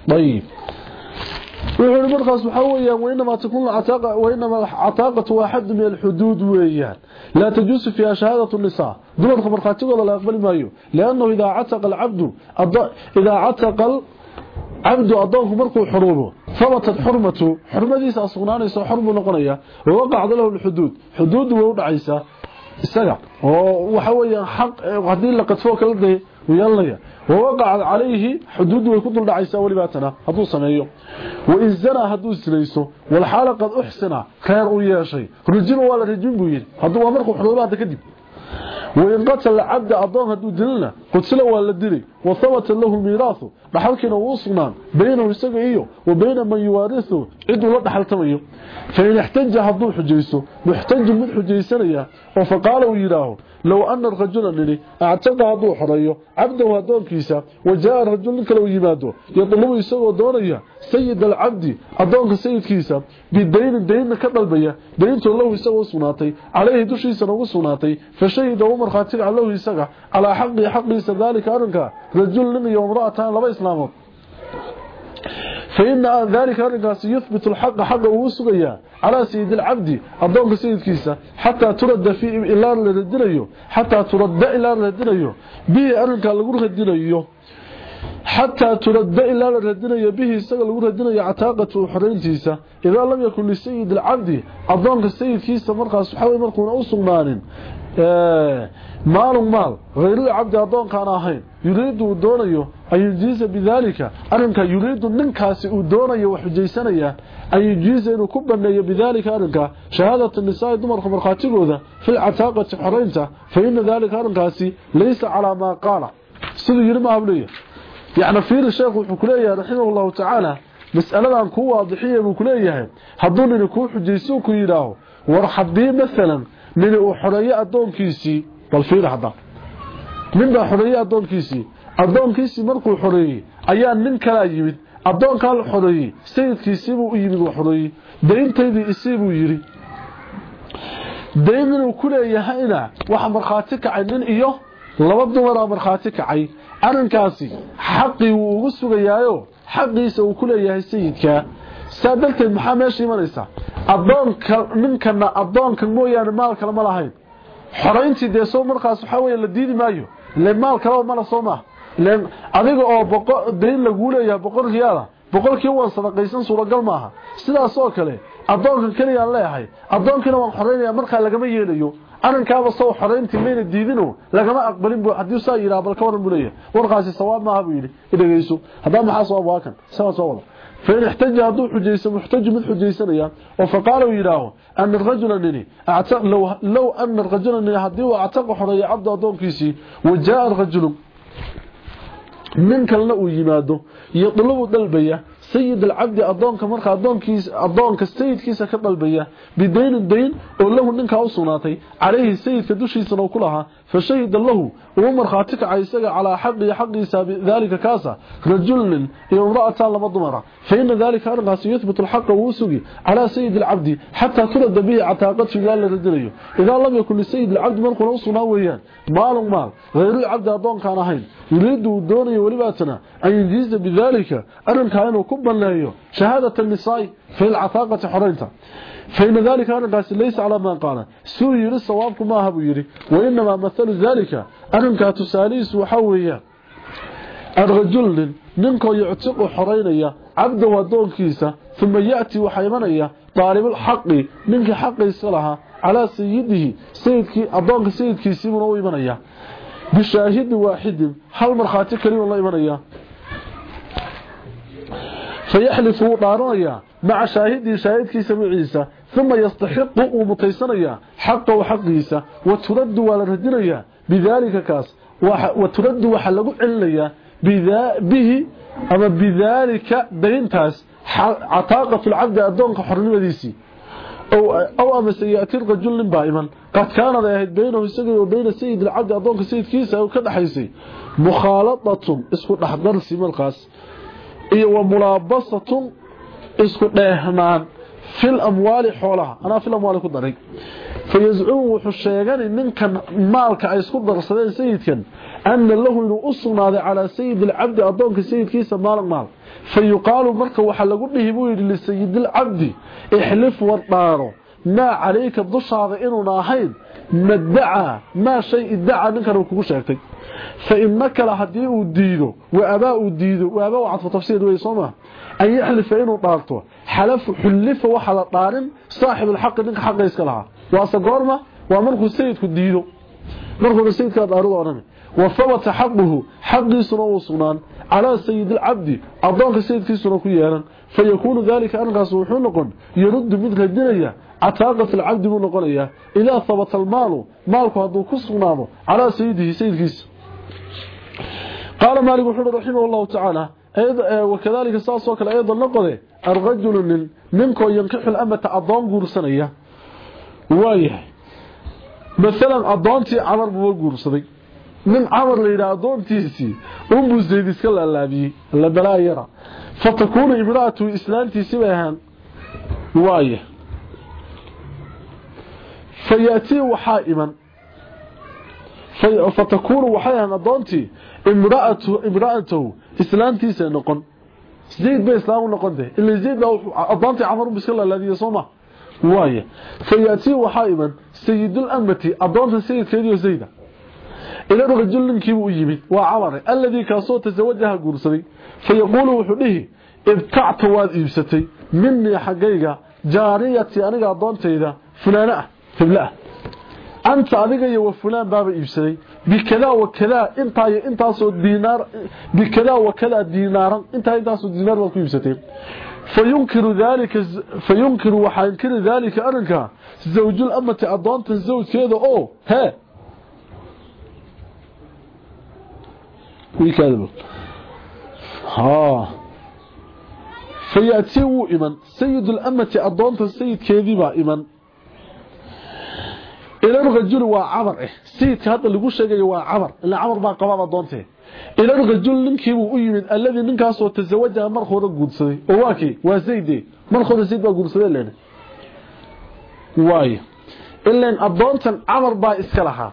S1: طيب. وحول مرخص وحويا وإنما تكون العتاقة وإنما العتاقة واحد من الحدود ويان. لا تجوز فيها شهادة النساء. دون مرخاتك ولا لا يقبل مايو لأنه إذا عتق العبد إذا عتق العبد أضاه مركو حروبه. ثبتت حرمته حرمتيس أصغنانيس حرم نقنية ووقع له الحدود حدود ووضع عيسى isaga oo waxa weeyaan xaq hadii ويلنيا ووقعت عليه حدود ويكون دعيسا ولباتنا. هدو سميو وإن زنا هدو سليسو. والحالة قد أحسن. خير وياشي رجل ولا رجل بوين. هدو أمركو حلولات كدب وإن قتل العبد أضان هدو دلنا. قتل ولا دلي. وثبت له الميراث. wuu sugnaan baynahu isaga iyo wa bayna man yuwaarisu ciduu la dhaxaltamayo fain ixtaja hadduu xujayso muxtajin mid xujaysanaya oo faqaala uu yidhaaho low ana rajula nini actaqa hadduu xoreeyo cabdahu addoonkiisa wa jaa rajul nin kale u yimaado yadlubu isagoo doonaya sayid alcabdi addoonka sayidkiisa bidaynin daynna ka dalbaya dayntoo lahu isagoo sugnaatay calayhi dushiisana ugu sugnaatay fa shahida u markhaatiga lahu isaga calaa xaqii xaqiisa daalika arrinka فإن ذلك أرنكاس يثبت الحق حق وسغيا على سيد العبد أدونك سيد كيسا حتى ترد في إلا لردنيو حتى ترد إلا لردنيو به أرنكا لغو ردنيو حتى ترد إلا لردنيو به سغل لغو ردنيو عتاقة حرينتيسا إذا لم يكن لسيد العبد أدونك سيد كيسا مرقى سحاوي مرقون أو سغنان maal maal غير العبد adoon kaan ahayn yuriidu uu doonayo ayujiisa bidalika arinka yuriidu ninkaasi uu doonayo wax xujaysanaya ayujiisa inuu ku baneeyo bidalika arinka shahaadatu nisaa dumarka markhaatigooda fil ataaqati xoreynta fa ina dalika arinkaasi laysa calaa maa qaala siduu yiri ma abliya yani fiir sheekhu wuxuu ku leeyahay raximahullahu tacaala mas'aladan ku waadixiyay buu ku leeyahay hadduu nini kuu xujayso ku yidhaaho war haddii masalan nini uu xoreeyo addoonkiisii bal fiir hadda nin baa xoreeyey addoonkiisii addoonkiisii markuu xoreeyey ayaa nin kalaa yimid. Addoonkaa la xoreeyey sayidkiisiibuu u yimid la xoreeyey dayntaydii isii buu yidhi. Dayn inuu ku leeyahayna waxa markhaati kacay nin iyo laba dumaraa markhaati kacay. Arrinkaasi xaqii wuu ugu sugayaayo xaqiisa uu ku leeyahay sayidkaa saa darteed maxaa meesha imanaysa? Addoonka ninkana addoonka mooyaane maal kale ma lahayn. Xorayntii dee soo markaas waxaa weeye la diidi maayo. Ileen maal kaleba mala soo maaha ileen adiga oo boqo dayn laguu leeyahay boqol riyaala boqolkii waan sadaqaysan suuragal maaha sidaas oo kale addoonkan keliyaan leeyahay addoonkiina waan xoreynaya markaa lagama yeelayo arrinkaaba soo xoreyntii mayna diidino lagama aqbalin bu haddii saa yidhaha bal ka waran buu leeyahay warkaasi sawaab maaha buu yidhi idhageyso haddaa maxaa sawaab waa kan isagaa soo wada فإن احتج هذو حجيس محتج من حجيسنيا وفقالوا يراه أن الرجل نني اعتق لو, لو أن الرجل نني هديه اعتق حرية عبد أدون كيسي وجاء الرجل من كان له يماده يطلب دلبيه سيد العبد أدونك مركا أدونكيس أدونك السيد كيسا كدلبية بدين الدين وله ننك أوصناتي عليه السيد كدوشي سنو كلها فشهد له ومرخاتك عيسى على حق حق ذلك كاسا رجل امرأة لما ضمرة فإن ذلك أرغاس يثبت الحق ووسقي على سيد العبد حتى ترد به عتاقته قال لرجليه إذا لم يكن لسيد العبد مركا أوصنا ويان. مال مال غير العبد أدون كان هين. يريد دوني ولباتنا أن يجيز بذلك. أرن كانوا كبا له شهادة النساء في العتاقة حرينته فإن ذلك أرنكاس ليس على ما قال. سوء يري الصوابك ما هبو يري وإنما مثل ذلك. أرنكا تساليس وحوية. الرجل ننكو يعتق حرينيا عبد ودون كيسة ثم يأتي وحيمنيا طالب الحق منك حق يسلها على سيده سيدك أدونك سيدك سيمون ويمنيا بشاهد واحد هل مرخاتي كريم الله يمنيا فيحلف دارنيا مع شاهدي شاهدكي سمعيسا ثم يستحق ومتيسنيا حقه وحقيسا وترد ولا ردنيا بذلك كاس وترد وحلق عليا به أما بذلك دينتاس عطاقة العبد أدونك حرنمديسي أو, أو أما سيأتي الرجل بائما قد كان ذاهد بينه السجن وبين سيد العبد أدونك سيد كيسا وكذا حيسي مخالطة اسمه نحضر سيما القاس. iyo wa mulaabasatun isku xoolaha anaa fil amwaali ku daray fayazcumu wuxuu sheegani ninkan maalka ay isku darsadeen sayidkan ana lahu inuu u sugnaaday calaa sayidi alcabdi addoonka sayidkiisa maalin maal fayuqaalu marka waxaa lagu dhihi buu yidhi lisayidilcabdi ixlif wardhaaro maa calayka dushaada inuuna ahayn madacaa maa shay idacaa ninkan uu kugu sheegtay فإنك لحدي وديدو وأبا وديدو وأبا وعطف تفسير ويصوما أن يحلف إنه طارته حلف حلف وحل طارن صاحب الحق إنك حق يسكلها وأصدقارما ومنه السيد كديدو مرخو السيد كان أرضو عنه وثبت حقه. حق سنة وصنان. على سيد العبد. أضانك سيد كيسنا كيانا فيكون ذلك أنقى صوحون نقول يرد من الدنيا عتاقة العبد من نقول إذا ثبت المال مالك هذا كسرناه على سيده سيد كيس. قال مالك وحده رحمه الله تعالى Eh, wakadalika saasoo kale ayadoo noqode arrajulu nin ninkoo yankixu lamata adoon guursanaya. Waayahay. Maalan adoontii camar buuba guursaday. Nin camar la yidhaha adoontiisii unbuu zayd iska laalaabiyey labalaa yara. Fa takuunu imraatuhu islaantiisii bay ahaan. Waaya fa yaatii waxaa iman. Fa takuunu waxay ahaan adoontii imraatahu islaantiisa noqon. Zayd bay islaam noqon de ila zayd baa adoontii camar biskal alladii sooma. Waaye fayati waxa iman sayyidul amati adoonta sayidkeedii zayda. Ila rajul ninkii uu yimid waa camar alladii kaasoo tasawajaha guursaday. Fayaqulu wuxuu dhihi ibtactu waad iibsatay minni xagayga jaariyati aniga adoontayda fulana ah tibla anta adiga iyo fulaan baaba iibsaday بكذا وكذا انت انت سو دينار بكذا وكذا دينارا انت انت سو دينار ولا كيبستين فينكر ذلك فينكر وحينكر ذلك ارنكا زوج الأمة اضنت الزوج كذا أو ها. ويكذب ها. فيأتي ايمن سيد الأمة اضنت السيد كذبا ايمن ilan rajul waa cabar eh sayidka hadda lagu sheegayo waa cabar. Ilaa cabar baa qabada doontee ilan rajul ninkiibuu u yimid alladii ninkaasoo tasawajaha mar hore guursaday. Oo waa waa zayde mar hore zayd baa guursaday len waayo. Ilan addoontan cabar baa iska lahaa.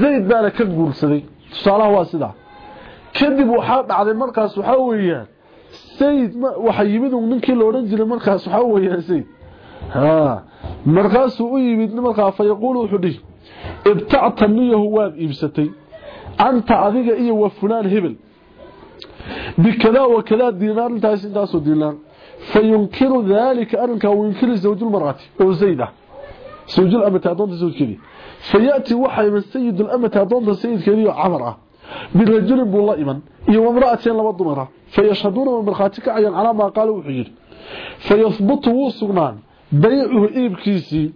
S1: Zayd baana ka guursaday. Tusaalaha waa sidaa kadib waxaa dhacday markaas waxaa weeyaan sayid waxa yimid ninkii la odhan jiray markaas waxaa weeyaan sayid ها. مرقس ويمد مرقا فيقول وحدي. ابتعت النيه واد إبستي. أنت اديق اي وفلان هبل. بكذا وكذا دينار إنت اسدا دينار. فينكر ذلك أنك وينكر زوج المرات أو زيدا زوج الأمة تضد زوج كبير فيأتي وحي من سيد الأمة تضد سيد كبير عمره بالرجل بالله ايمان اي وامراتين لو دمره فيشهدون بالخاتك عين على ما قالوا وحير فيثبت وسغنان baycuhu iibkiisii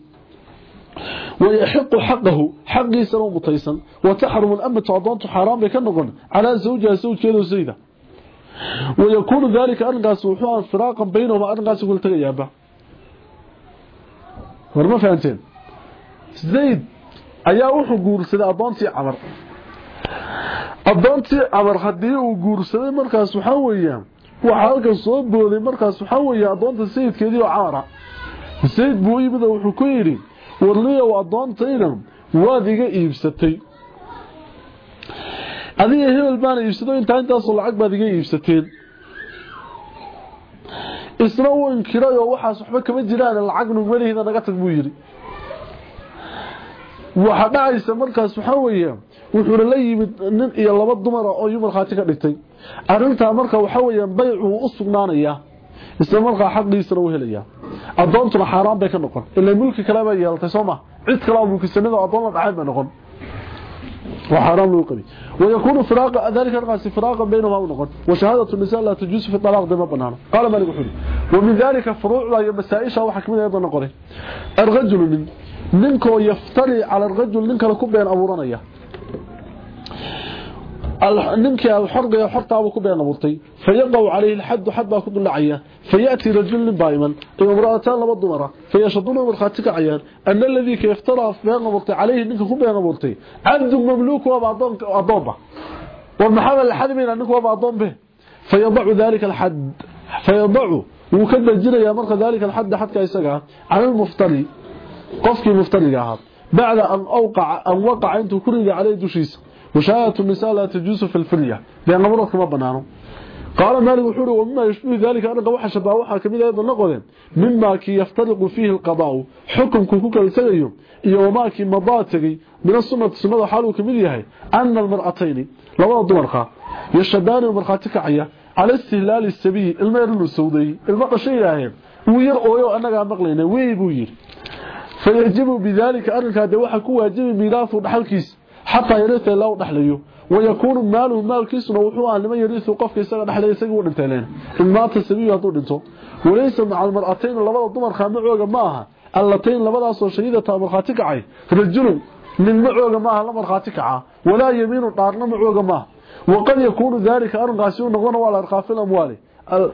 S1: wayaxiqu xaqahu xaqiisana u mutaysan. Wataxrumu alamatu adoontu xaaraan bay ka noqon. Calaa zawjiha sawjkeedao sayda. Wayakuunu daalika arrinkaasi wuxuu a firaaqan baynahuma arrinkaasi kula tagayaaba war ma fahanteen? Zayd ayaa wuxuu guursaday addoontii camar. Addoontii camar haddii uu guursaday markaas waxaa weeyaan waxaa halkan soo booday markaas waxaa sayid buu yimid wuxuu ku yidhi warliyow adoontayda waad iga iibsatay. Adiga hebel baana iibsado intaa intaasoo lacag baad iga iibsateen. Isna uu inkiray oo waxaas waxba kama jiraan lacag nugmalihiina naga tag buu yidhi. Waxa dhacaysa markaas waxaa weeye wuxuuna la yimid nin iyo laba dumara oo yu markhaati ka dhigtay. Arrintaa marka waxaa weeyaan baycuu u sugnaanayaa isla markaa xaqiisana u helayaa adoontuna xaaraan bay ka noqon ilaa mulki kale bay yeeltay soo ma cid kale oo mulkisanada adoon la dhacay bay noqon وحرام له قبي ويكون فراق ذلك القاسي فراقا بينهما ونقل وشهادة النساء لا تجوز في الطلاق دم بنانا قال مالك حولي ومن ذلك فروع لا مسائشها وحكمنا أيضا نقله الرجل من منكو يفتري على الرجل منك لكم بين أبورانيا ننكي الحرق يا حرق أبو كبير نبطي فيقو عليه الحد حد ما كنت نعيا فيأتي رجل بايما إما مرأتان لبض مرة فيشدون مرخاتك عيان أن الذي كيفترى في نبطي عليه ننكي كبير نبطي عبد المملوك به والمحامل الحد من أنك به فيضع ذلك الحد فيضع وكذب جرى يا مرخ ذلك الحد حتى يسقع على المفتري قفك المفتري بعد أن, أوقع أن وقع أنت كريد عليه دوشيسك وشهادة النساء لا تجوز في الفرية بأن أمرت كما بنانه قال مالك وحوره ومما يشبه ذلك أنك وحا شبه وحا كميدا أيضا نقضين مما كي يفترق فيه القضاء حكم كوكوكا لسغيو إيا وما كي مضاتري من السنة السنة حاله كميديها أن المرأتين لولا الضمرخة يشهدان المرخاتك عيا على استهلال السبي المير السودي المرأة شيء لاهين وير أويو أنك مقلين ويبو ير فيجب بذلك أنك هذا وحا كو واجب ميراث ودحلكيس حتى يرث الله دحليو ويكون ماله مال كيسنا وحوها لما يريث قفك يساق نحن يساق ودنتين إن مات السبيل هدو دنتو وليس مع المرأتين لبدا الضمر خامعوغا معها. اللتين لبدا سو شهيدة مرخاتك عي رجل من معوغا معها لمرخاتك عا. ولا يمين طارنا معوغا معها. وقد يكون ذلك xoolaha alcidaami ee waaweyn waa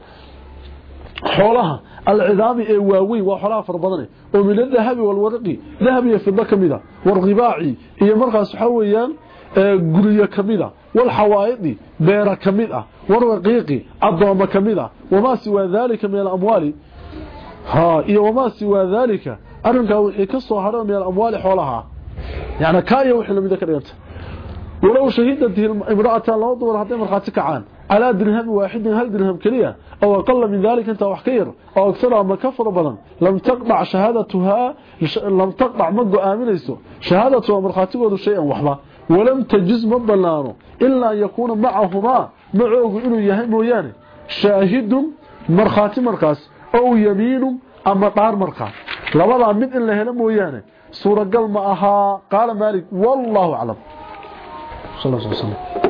S1: xoolaha العظامي اي واوي وخلا فربدني أو الذهب والورقي ذهب يفضل كميدا والرباعي إيه هي مرقس حويان إيه غريا كميدا والحوايدي بيرة كميدا والرقيقي ادوما كميدا وما سوى ذلك من الأموال. ها اي وما سوى ذلك. ارنكا إيه كسو هارو من الأموال حولها. يعني كاية وحنا من ذكرت ولو شهيده امراه لو دور حتى مرقس كعان على درهم واحد هل درهم كليا أو أقل من ذلك أنت وحكير. أو أكثر ما كفر بلن. لم تقطع شهادتها لم تقطع مقو آمنيسو شهادتها مرخاتك وذو شيئا وحبا. ولم تجز مبلانه إلا أن يكون معهما معوه إنه يهم وياني شاهد مرخاتي مرخاس. أو يمين أما طار مرخات لبدا من إلا هلم وياني سورة قل معها قال مالك والله أعلم. صلى الله عليه وسلم.